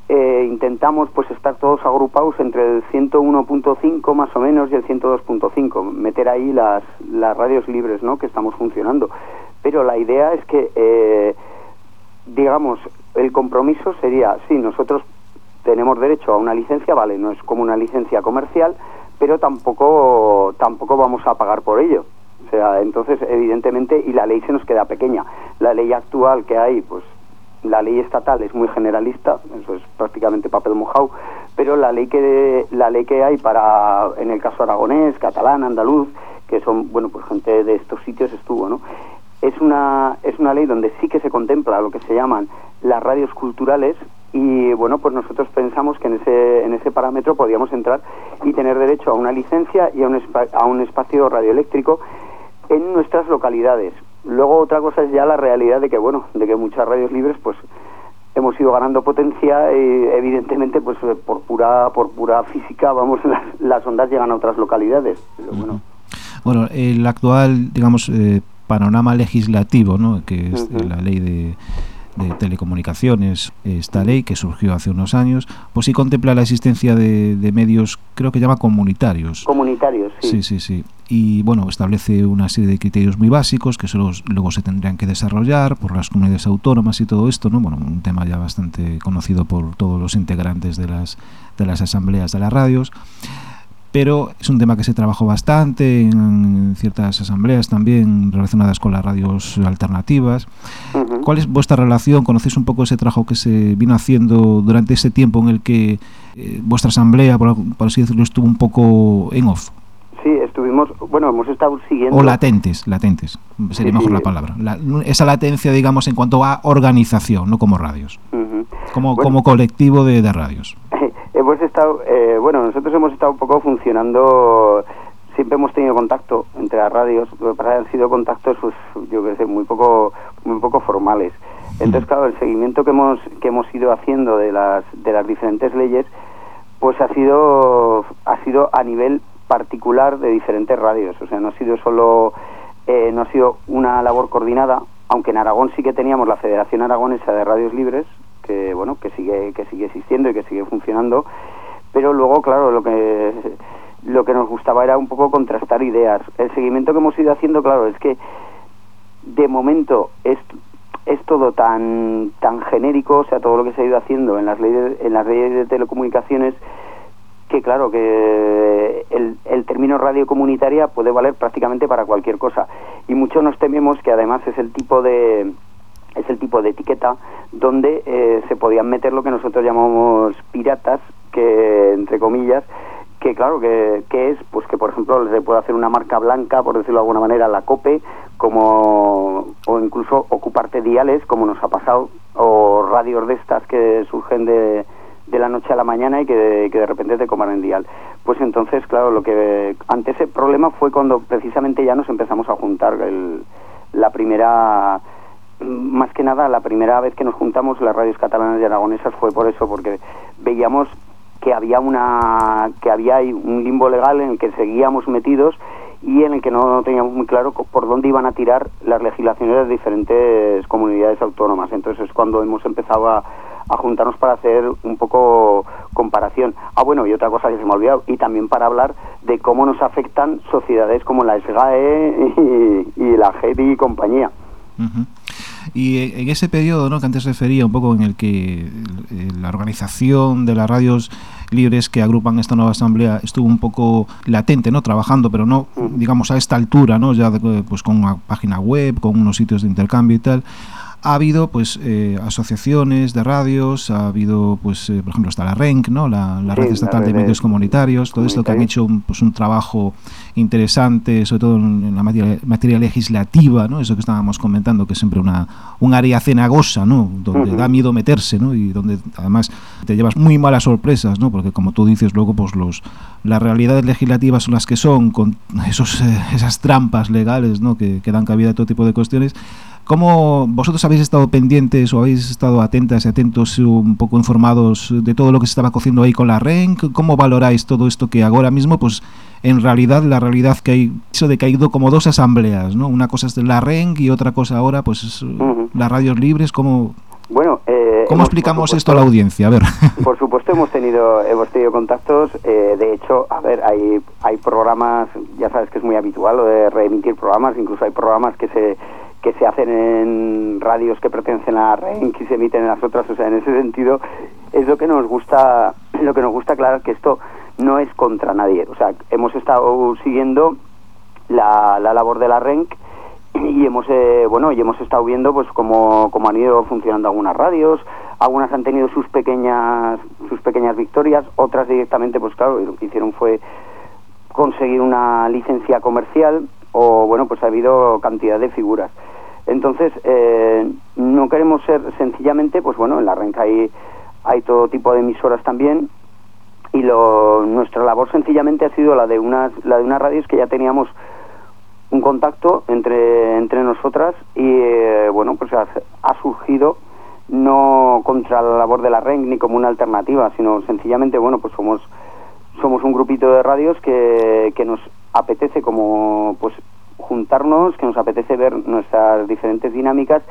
eh, intentamos pues estar todos agrupados entre el 101.5 más o menos y el 102.5, meter ahí las, las radios libres ¿no? que estamos funcionando. Pero la idea es que, eh, digamos, el compromiso sería, sí, nosotros tenemos derecho a una licencia, vale, no es como una licencia comercial, pero tampoco tampoco vamos a pagar por ello. O sea, entonces evidentemente y la ley se nos queda pequeña. La ley actual que hay, pues la ley estatal es muy generalista, eso es prácticamente papel mojado, pero la ley que la ley que hay para en el caso aragonés, catalán, andaluz, que son, bueno, pues gente de estos sitios estuvo, ¿no? Es una es una ley donde sí que se contempla lo que se llaman las radios culturales y bueno, pues nosotros pensamos que en ese en ese parámetro podíamos entrar y tener derecho a una licencia y a un a un espacio radioeléctrico en nuestras localidades. Luego otra cosa es ya la realidad de que bueno, de que muchas radios libres pues hemos ido ganando potencia y evidentemente pues por pura por pura física vamos las, las ondas llegan a otras localidades. Bueno, Bueno, el actual, digamos, eh, panorama legislativo, ¿no? que es Ujú. la ley de, de telecomunicaciones, esta ley que surgió hace unos años, pues sí contempla la existencia de, de medios, creo que llama comunitarios. comunitarios, sí. Sí, sí, sí. Y bueno, establece una serie de criterios muy básicos que solo, luego se tendrían que desarrollar por las comunidades autónomas y todo esto, ¿no? Bueno, un tema ya bastante conocido por todos los integrantes de las, de las asambleas de las radios. Pero es un tema que se trabajó bastante en ciertas asambleas también relacionadas con las radios alternativas. Ujú. ¿Cuál es vuestra relación? ¿Conocéis un poco ese trabajo que se vino haciendo durante ese tiempo en el que eh, vuestra asamblea, por, por así decirlo, estuvo un poco en off? Sí, estuvimos, bueno, hemos estado siguiendo O latentes, latentes, sería Sí, mejor sí. la palabra. La- esa latencia, digamos, en cuanto a organización, no como radios, Ujú. como, Bueno. como colectivo de, de radios. Hemos estado, eh, bueno, nosotros hemos estado un poco funcionando, siempre hemos tenido contacto entre las radios, lo que que han sido contactos, pues, yo sé, muy poco, muy poco formales. Entonces, claro, el seguimiento que hemos, que hemos ido haciendo de las, de las diferentes leyes, pues ha sido, ha sido a nivel particular de diferentes radios, o sea, no ha sido solo, eh, no ha sido una labor coordinada, aunque en Aragón sí que teníamos la Federación Aragonesa de Radios Libres, que bueno, que sigue, que sigue existiendo y que sigue funcionando, pero luego, claro, lo que lo que nos gustaba era un poco contrastar ideas. El seguimiento que hemos ido haciendo, claro, es que de momento es, es todo tan tan genérico, o sea, todo lo que se ha ido haciendo en las leyes en las leyes de telecomunicaciones que claro que el, el término radio comunitaria puede valer prácticamente para cualquier cosa y mucho nos tememos que además es el tipo de es el tipo de etiqueta donde eh, se podían meter lo que nosotros llamamos piratas que entre comillas que claro que, que es pues que por ejemplo se puede hacer una marca blanca por decirlo de alguna manera la cope como o incluso ocuparte diales como nos ha pasado o radios de estas que surgen de, de la noche a la mañana y que, que de repente te coman en dial. Pues entonces claro lo que ante ese problema fue cuando precisamente ya nos empezamos a juntar el, la primera más que nada la primera vez que nos juntamos las radios catalanas y aragonesas fue por eso porque veíamos que había una que había un limbo legal en el que seguíamos metidos y en el que no teníamos muy claro por dónde iban a tirar las legislaciones de diferentes comunidades autónomas. Entonces es cuando hemos empezado a, a juntarnos para hacer un poco comparación. Ah, bueno, y otra cosa que se me ha olvidado, y también para hablar de cómo nos afectan sociedades como la SGAE y, la GEBI y compañía. Y en ese periodo, ¿no? que antes refería un poco en el que eh, la organización de las radios libres que agrupan esta nueva asamblea estuvo un poco latente, ¿no? Trabajando, pero no, digamos, a esta altura, ¿no? Ya de- pues con una página web, con unos sitios de intercambio y tal. Ha habido pues eh, asociaciones de radios, ha habido pues eh, por ejemplo está la RENC, ¿no? la, la Sí, red estatal de medios comunitarios, todo esto que han hecho un, pues, un trabajo interesante, sobre todo en, en la materia, materia legislativa, ¿no? eso que estábamos comentando, que es siempre una, un área cenagosa, ¿no? donde da miedo meterse ¿no? y donde además te llevas muy malas sorpresas, ¿no? porque como tú dices luego pues los las realidades legislativas son las que son, con esos, eh, esas trampas legales ¿no? que, que dan cabida a todo tipo de cuestiones. ¿Cómo vosotros habéis estado pendientes o habéis estado atentas y atentos, un poco informados de todo lo que se estaba cociendo ahí con la RENC? ¿Cómo valoráis todo esto que ahora mismo, pues en realidad, la realidad que hay, eso de que ha ido como dos asambleas, ¿no? Una cosa es la RENC y otra cosa ahora, pues es, las radios libres, ¿cómo, Bueno, eh, cómo hemos, explicamos esto a la audiencia? A ver. Por supuesto hemos tenido hemos tenido contactos. eh, de hecho, a ver, hay hay programas, ya sabes que es muy habitual lo de reemitir programas. Incluso hay programas que se que se hacen en radios que pertenecen a la RENC y se emiten en las otras. O sea, en ese sentido es lo que nos gusta lo que nos gusta aclarar que esto no es contra nadie. O sea, hemos estado siguiendo la, la labor de la RENC y hemos eh, bueno y hemos estado viendo pues cómo, cómo han ido funcionando algunas radios algunas han tenido sus pequeñas sus pequeñas victorias otras directamente pues claro lo que hicieron fue conseguir una licencia comercial o bueno pues ha habido cantidad de figuras entonces eh, no queremos ser sencillamente pues bueno en la renca hay hay todo tipo de emisoras también y lo, nuestra labor sencillamente ha sido la de unas la de unas radios que ya teníamos un contacto entre entre nosotras y eh, bueno pues ha, ha surgido no contra la labor de la RENC ni como una alternativa sino sencillamente bueno pues somos somos un grupito de radios que, que nos apetece como pues juntarnos que nos apetece ver nuestras diferentes dinámicas.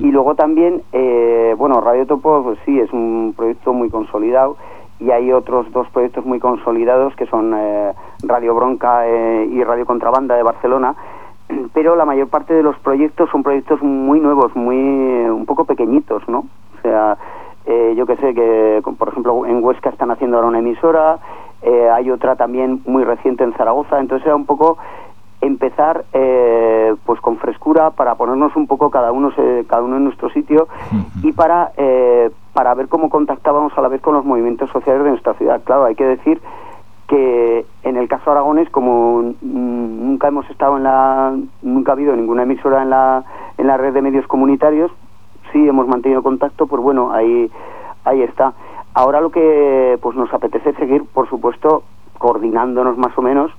Y luego también eh, bueno Radio Topo pues sí es un proyecto muy consolidado y hay otros dos proyectos muy consolidados que son eh, Radio Bronca eh, y Radio Contrabanda de Barcelona. Pero la mayor parte de los proyectos son proyectos muy nuevos muy un poco pequeñitos no o sea eh, yo que sé que por ejemplo en Huesca están haciendo ahora una emisora eh, hay otra también muy reciente en Zaragoza entonces era un poco empezar eh, pues con frescura para ponernos un poco cada uno se- cada uno en nuestro sitio y para eh, para ver cómo contactábamos a la vez con los movimientos sociales de nuestra ciudad. Claro hay que decir que en el caso Aragones como nunca hemos estado en la nunca ha habido ninguna emisora en la en la red de medios comunitarios sí hemos mantenido contacto pues bueno ahí ahí está. Ahora lo que pues nos apetece seguir por supuesto coordinándonos más o menos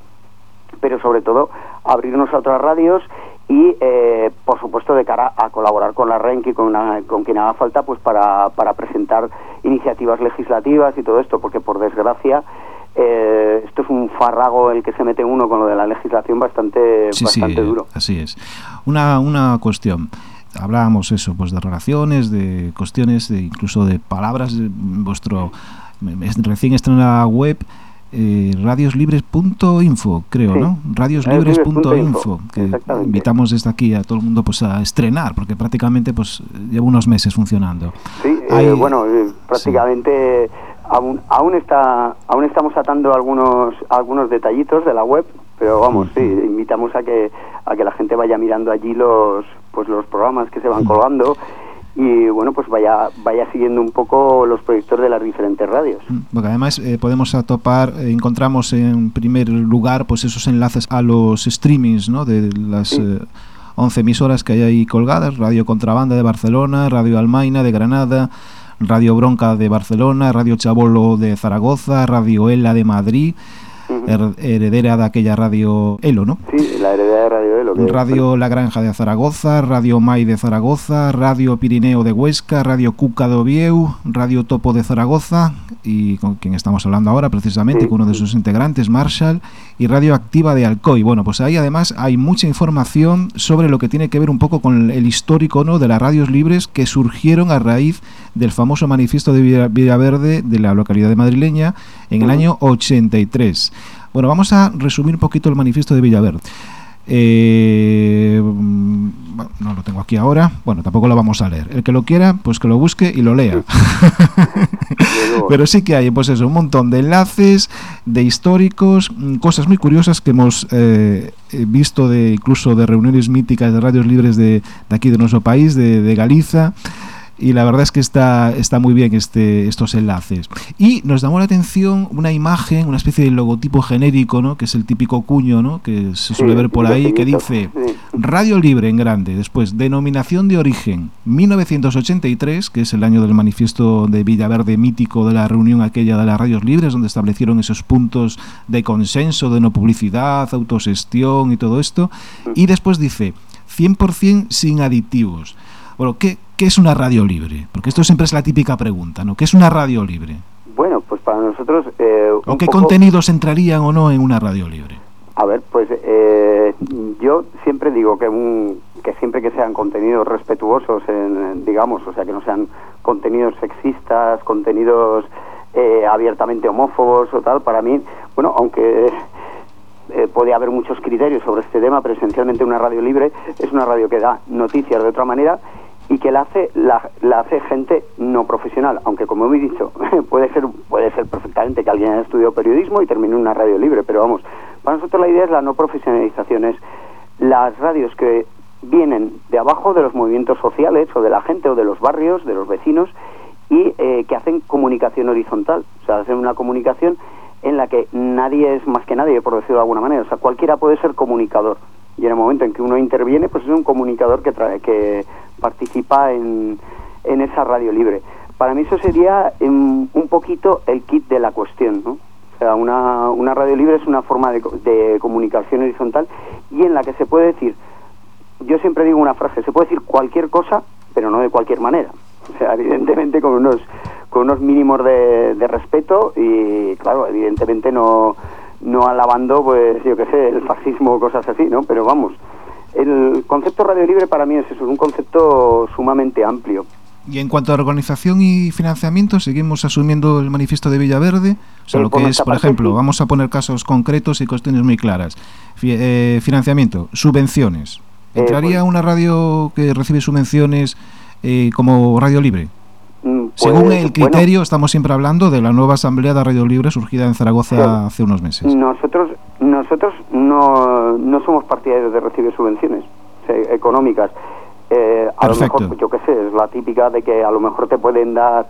pero sobre todo abrirnos a otras radios y eh, por supuesto de cara a colaborar con la RENC y con, la- con quien haga falta pues para, para presentar iniciativas legislativas y todo esto porque por desgracia eh, esto es un farrago el que se mete uno con lo de la legislación bastante Sí, sí, bastante duro así es. Una, una cuestión. Hablábamos eso, pues de relaciones, de cuestiones, de incluso de palabras. de vuestro es- recién estrenada web eh, radioslibres.info, creo, Sí. ¿no? Radioslibres.info, que invitamos desde aquí a todo el mundo pues a estrenar, porque prácticamente pues lleva unos meses funcionando. Sí, eh, bueno, eh, prácticamente aún, aún está aún estamos atando algunos algunos detallitos de la web, pero vamos, sí, invitamos a que a que la gente vaya mirando allí los pues los programas que se van colgando y bueno, pues vaya vaya siguiendo un poco los proyectos de las diferentes radios. Porque además eh, podemos atopar, eh, encontramos en primer lugar pues esos enlaces a los streamings ¿no? de las eh, 11 emisoras que hay ahí colgadas, Radio Contrabanda de Barcelona, Radio Almaina de Granada, Radio Bronca de Barcelona, Radio Chabolo de Zaragoza, Radio Ela de Madrid, her- heredera de aquella radio Elo, ¿no? Sí, la heredera de Radio Elo. que- Radio La Granja de Zaragoza, Radio Mai de Zaragoza, Radio Pirineo de Huesca, Radio Cuca de Ovieu, Radio Topo de Zaragoza y con quien estamos hablando ahora precisamente, con uno de sus integrantes, Marshall, y Radio Activa de Alcoy. Bueno, pues ahí además hay mucha información sobre lo que tiene que ver un poco con el histórico ¿no? de las radios libres que surgieron a raíz del famoso manifiesto de Villa- Villaverde de la localidad de madrileña en el año 83. Bueno, vamos a resumir un poquito el manifiesto de Villaverde. Eh, bueno, no lo tengo aquí ahora. Bueno, tampoco lo vamos a leer. El que lo quiera, pues que lo busque y lo lea. Pero sí que hay, pues eso, un montón de enlaces, de históricos, mm, cosas muy curiosas que hemos eh, eh, visto de incluso de reuniones míticas de radios libres de, de aquí de nuestro país, de, de Galiza y la verdad es que está, está muy bien este, estos enlaces. Y nos llamó la atención una imagen, una especie de logotipo genérico, ¿no? que es el típico cuño ¿no? que se suele Sí, ver por ahí, que dice. Radio Libre en grande, después denominación de origen 1983, que es el año del manifiesto de Villaverde mítico de la reunión aquella de las radios libres, donde establecieron esos puntos de consenso, de no publicidad, autogestión y todo esto. Y después dice 100% sin aditivos. Bueno, ¿qué, ¿qué es una radio libre? Porque esto siempre es la típica pregunta, ¿no? ¿Qué es una radio libre? Bueno, pues para nosotros... eh, ¿O qué poco- contenidos entrarían o no en una radio libre? A ver, pues eh, yo siempre digo que, un- que siempre que sean contenidos respetuosos, en, digamos, o sea, que no sean contenidos sexistas, contenidos eh, abiertamente homófobos o tal, para mí, bueno, aunque eh, puede haber muchos criterios sobre este tema, pero esencialmente una radio libre es una radio que da noticias de otra manera y que la hace la, la hace gente no profesional, aunque como he dicho, puede ser puede ser perfectamente que alguien haya estudiado periodismo y termine una radio libre, pero vamos, para nosotros la idea es la no profesionalización, es las radios que vienen de abajo de los movimientos sociales o de la gente o de los barrios, de los vecinos y eh, que hacen comunicación horizontal, o sea, hacen una comunicación en la que nadie es más que nadie, por decirlo de alguna manera, o sea, cualquiera puede ser comunicador y en el momento en que uno interviene, pues es un comunicador que, trae, que participa en, en esa radio libre. Para mí eso sería em, un poquito el kit de la cuestión, ¿no? O sea, una, una radio libre es una forma de, de comunicación horizontal y en la que se puede decir, yo siempre digo una frase, se puede decir cualquier cosa, pero no de cualquier manera. O sea, evidentemente con unos, con unos mínimos de, de respeto y, claro, evidentemente no, no alabando, pues, yo qué sé, el fascismo o cosas así, ¿no? Pero vamos, el concepto radio libre para mí es eso, un concepto sumamente amplio. Y en cuanto a organización y financiamiento, seguimos asumiendo el manifiesto de Villaverde. O sea, Eh, lo que es, por parte, ejemplo, sí. vamos a poner casos concretos y cuestiones muy claras. Eh, financiamiento, subvenciones. Eh, ¿Entraría pues- una radio que recibe subvenciones eh, como radio libre? Mm, Según pues, el bueno, criterio, estamos siempre hablando de la nueva asamblea de Radio Libre surgida en Zaragoza Sí. hace unos meses. Nosotros, nosotros no, no somos partidarios de recibir subvenciones o sea, económicas. Eh, a Perfecto. lo mejor, yo qué sé, es la típica de que a lo mejor te pueden dar,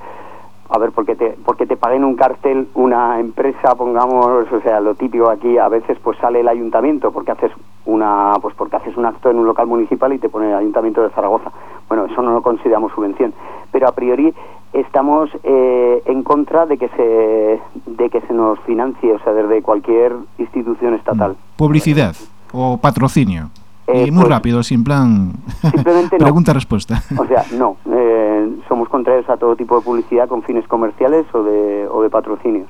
a ver, porque te, porque te paguen un cartel una empresa, pongamos, o sea, lo típico aquí, a veces pues sale el ayuntamiento porque haces una, pues porque haces un acto en un local municipal y te pone el ayuntamiento de Zaragoza. Bueno, eso no lo consideramos subvención, pero a priori estamos eh, en contra de que se de que se nos financie, o sea, desde cualquier institución estatal. Publicidad o patrocinio. Eh, y muy pues, rápido, sin plan. Simplemente no. Pregunta-respuesta. O sea, no, eh, somos contrarios a todo tipo de publicidad con fines comerciales o de, o de patrocinios.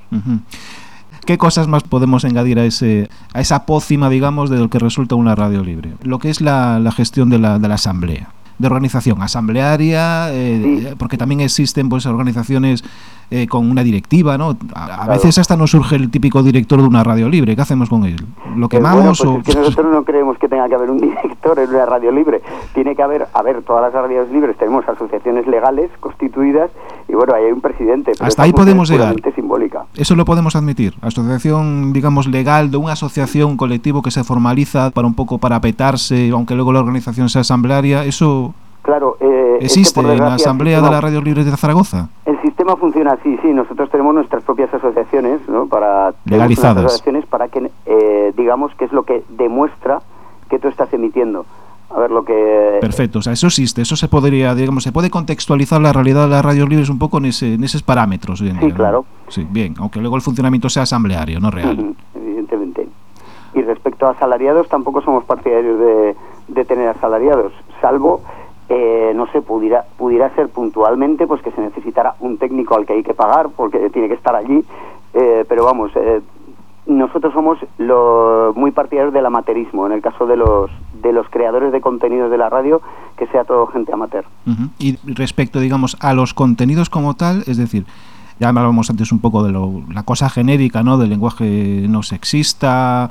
¿Qué cosas más podemos añadir a, ese, a esa pócima, digamos, de lo que resulta una radio libre? Lo que es la, la gestión de la, de la asamblea, de organización asamblearia, eh, sí. Eh, porque también existen pues organizaciones eh, con una directiva, ¿no? A, a claro. veces hasta nos surge el típico director de una radio libre, ¿qué hacemos con él? ¿Lo quemamos bueno, pues o...? Es que nosotros no creemos que tenga que haber un director en una radio libre, tiene que haber, a ver, todas las radios libres tenemos asociaciones legales constituidas bueno, ahí hay un presidente. pero Hasta ahí podemos llegar. simbólica. Eso lo podemos admitir. Asociación, digamos, legal de una asociación, un colectivo que se formaliza para un poco parapetarse, aunque luego la organización sea asamblearia, ¿eso Claro, eh, es que, existe en la Asamblea de la Radio Libre de Zaragoza? El sistema funciona así, sí. Nosotros tenemos nuestras propias asociaciones, ¿no? Para Legalizadas. asociaciones para que, eh, digamos, que es lo que demuestra que tú estás emitiendo. A ver lo que. Perfecto, o sea, eso existe, eso se podría, digamos, se puede contextualizar la realidad de las radios libres un poco en, ese, en esos parámetros. bien, Sí, claro. Sí, bien, aunque luego el funcionamiento sea asambleario, no real. Evidentemente. Y respecto a asalariados, tampoco somos partidarios de, de tener asalariados, salvo, eh, no sé, pudiera, pudiera ser puntualmente pues que se necesitara un técnico al que hay que pagar porque tiene que estar allí, eh, pero vamos, eh, nosotros somos lo, muy partidarios del amateurismo, en el caso de los, de los creadores de contenidos de la radio, que sea todo gente amateur. Y respecto, digamos, a los contenidos como tal, es decir, ya hablábamos antes un poco de lo- la cosa genérica, ¿no? Del lenguaje no sexista,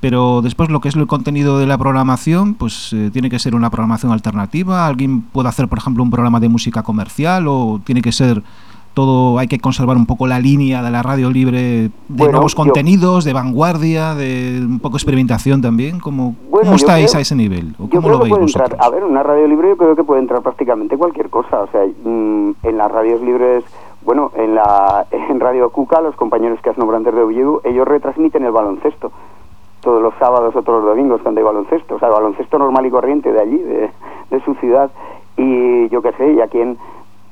pero después lo que es el contenido de la programación, pues eh, tiene que ser una programación alternativa. Alguien puede hacer, por ejemplo, un programa de música comercial o tiene que ser todo, hay que conservar un poco la línea de la radio libre de Bueno, nuevos yo- contenidos, de vanguardia, de un poco experimentación también. ¿Cómo, Bueno, cómo estáis creo- a ese nivel? ¿O Yo cómo lo veis vosotros? entrar, a ver, una radio libre yo creo que puede entrar prácticamente cualquier cosa. O sea, mm, en las radios libres, bueno, en la en Radio Cuca, los compañeros que has nombrado antes de Oviedo, ellos retransmiten el baloncesto. Todos los sábados o todos los domingos cuando hay baloncesto. O sea, el baloncesto normal y corriente de allí, de, de su ciudad. Y yo qué sé, y aquí en,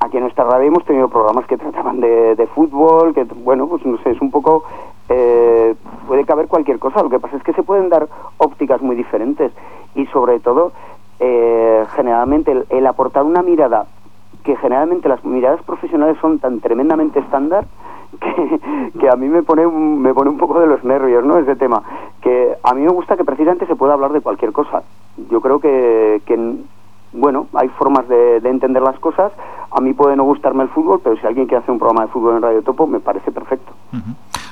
aquí en nuestra radio hemos tenido programas que trataban de, fútbol, que bueno, pues no sé, es un poco... eh, puede caber cualquier cosa, lo que pasa es que se pueden dar ópticas muy diferentes y sobre todo, eh, generalmente, el, el aportar una mirada, que generalmente las miradas profesionales son tan tremendamente estándar, que, que a mí me pone, un, me pone un poco de los nervios, ¿no? Ese tema. Que a mí me gusta que precisamente se pueda hablar de cualquier cosa. Yo creo que, que bueno, hay formas de, de entender las cosas. A mí puede no gustarme el fútbol, pero si alguien quiere hacer un programa de fútbol en Radio Topo, me parece perfecto.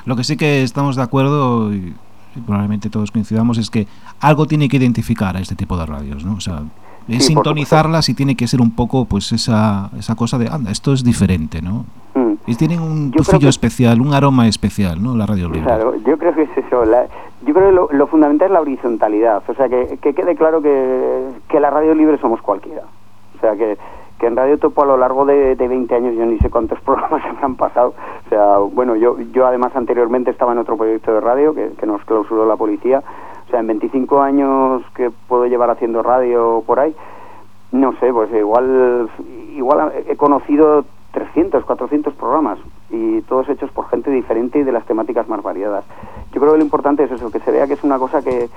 Lo que sí que estamos de acuerdo y, y probablemente todos coincidamos es que algo tiene que identificar a este tipo de radios, ¿no? O sea, es Sí, sintonizarlas y tiene que ser un poco pues esa, esa cosa de, anda, esto es diferente, ¿no? Mm. Y tienen un tufillo especial, un aroma especial, ¿no? La radio libre. Claro, yo creo que es eso. la- yo creo que lo, lo fundamental es la horizontalidad. O sea, que, que quede claro que, que la radio libre somos cualquiera. O sea, que, que en Radio Topo a lo largo de, de 20 años yo ni sé cuántos programas se me han pasado. O sea, bueno, yo, yo además anteriormente estaba en otro proyecto de radio que, que nos clausuró la policía. O sea, en 25 años que puedo llevar haciendo radio por ahí, no sé, pues igual, igual he conocido 300, 400 programas y todos hechos por gente diferente y de las temáticas más variadas. Yo creo que lo importante es eso, que se vea que es una cosa que,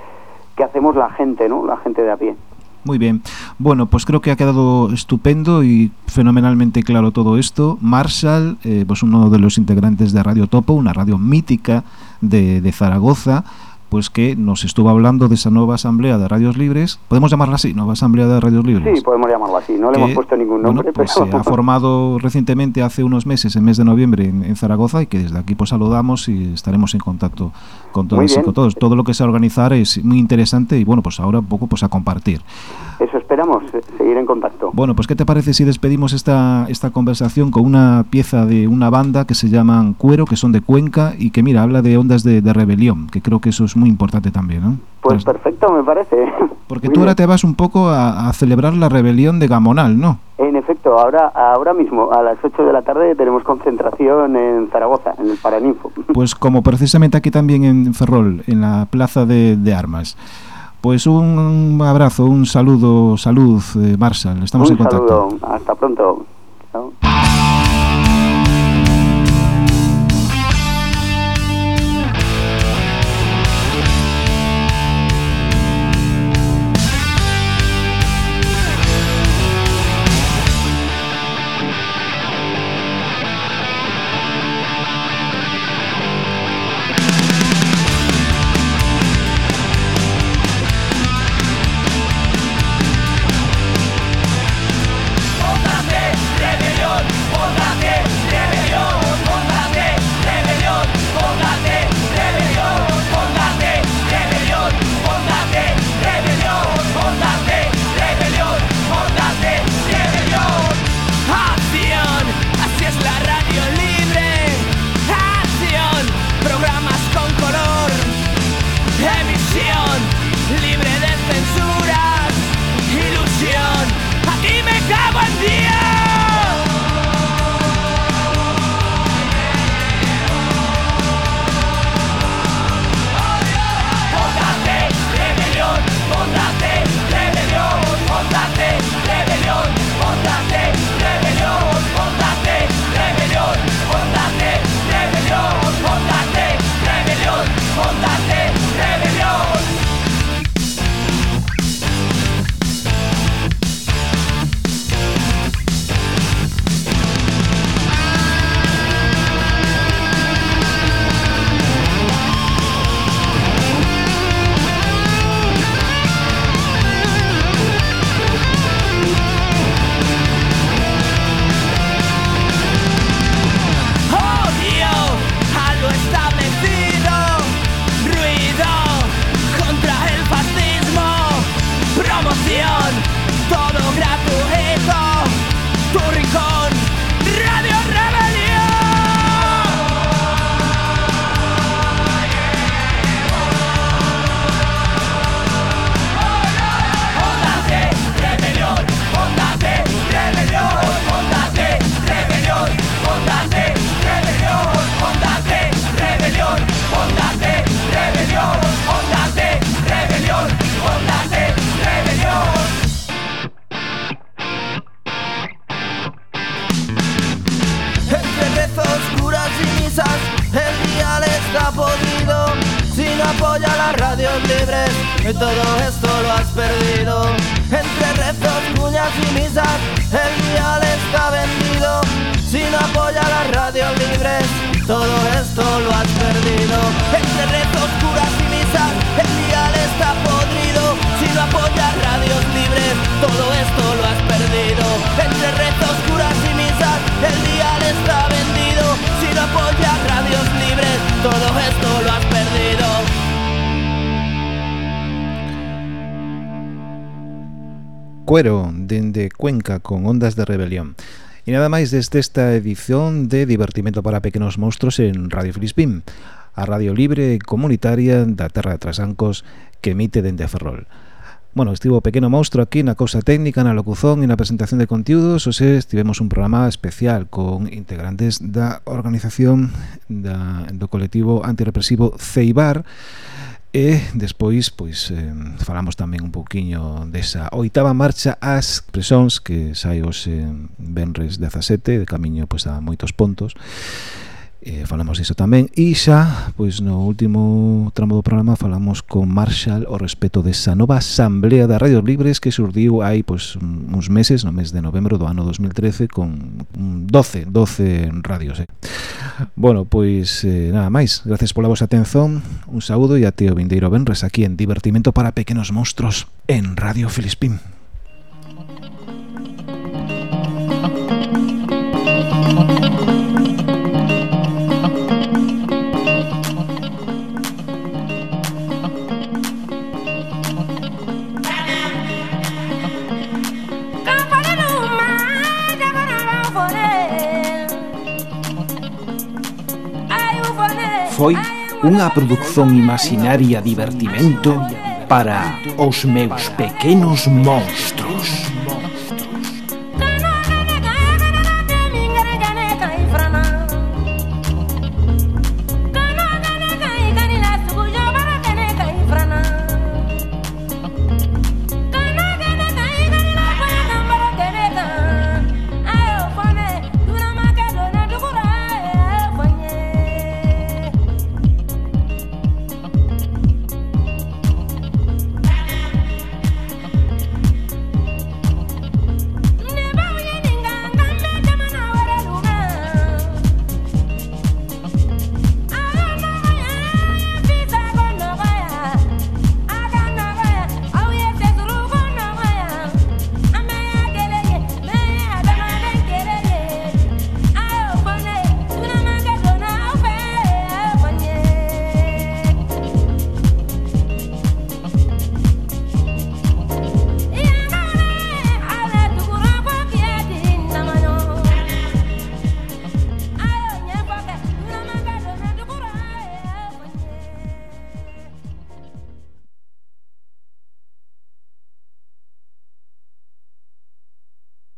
que hacemos la gente, ¿no? La gente de a pie. Muy bien. Bueno, pues creo que ha quedado estupendo y fenomenalmente claro todo esto. Marshall, eh, pues uno de los integrantes de Radio Topo, una radio mítica de, de Zaragoza, pues que nos estuvo hablando de esa nueva asamblea de radios libres. ¿Podemos llamarla así? Nueva asamblea de radios libres. Sí, podemos llamarlo así. No le hemos puesto ningún bueno, nombre, pues, pero... se ha formado recientemente hace unos meses, en mes de noviembre, en, en Zaragoza y que desde aquí pues saludamos y estaremos en contacto con todos y con todos. Todo lo que se organizar es muy interesante y bueno, pues ahora un poco pues a compartir. Eso esperamos, eh, seguir en contacto. Bueno, pues ¿qué te parece si despedimos esta, esta conversación con una pieza de una banda que se llaman Cuero, que son de Cuenca y que mira, habla de ondas de, de rebelión, que creo que eso es muy importante también, ¿no? Pues perfecto, me parece. Porque Muy tú bien. ahora te vas un poco a, a celebrar la rebelión de Gamonal, ¿no? En efecto, ahora, ahora mismo, a las 8 de la tarde, tenemos concentración en Zaragoza, en el Paraninfo. Pues como precisamente aquí también en Ferrol, en la plaza de, de armas. Pues un abrazo, un saludo, salud, eh, Marshall. Estamos Un en contacto. saludo, hasta pronto. Chao. Apoya las radios libres y todo esto lo has perdido. Entre rezos, cuñas y misas, el dial está vendido. Si no apoya las radios libres, todo esto lo has perdido. Entre rezos, curas y misas, el dial está podrido. Si no apoyas radios libres, todo esto lo has perdido. Entre rezos, curas y misas, el dial está vendido. Si no apoyas radios libres, todo esto lo has perdido. Cuero, dende Cuenca, con Ondas de Rebelión. E nada máis desde esta edición de Divertimento para Pequenos Monstros en Radio Filispín, a radio libre e comunitaria da Terra de Trasancos que emite dende Ferrol. Bueno, estivo o pequeno monstro aquí na cousa técnica, na locuzón e na presentación de contiúdos, oxe, estivemos un programa especial con integrantes da organización da, do colectivo antirepresivo Ceibar, E despois, pois, eh, falamos tamén un pouquiño desa oitava marcha ás presóns que sai hoxe Benres 17, de camiño pois, a moitos pontos. Eh, falamos diso tamén. E xa, pois, no último tramo do programa falamos con Marshall o respeto desa nova asamblea das radios libres que surdiu hai pois, uns meses, no mes de novembro do ano 2013, con 12, 12 radios. Eh. Bueno, pois eh, nada máis. Gracias pola vosa atención. Un saúdo e até o vindeiro Benres Aquí en Divertimento para Pequenos Monstros En Radio Filispín. foi unha produción imaginaria divertimento para os meus pequenos monstros.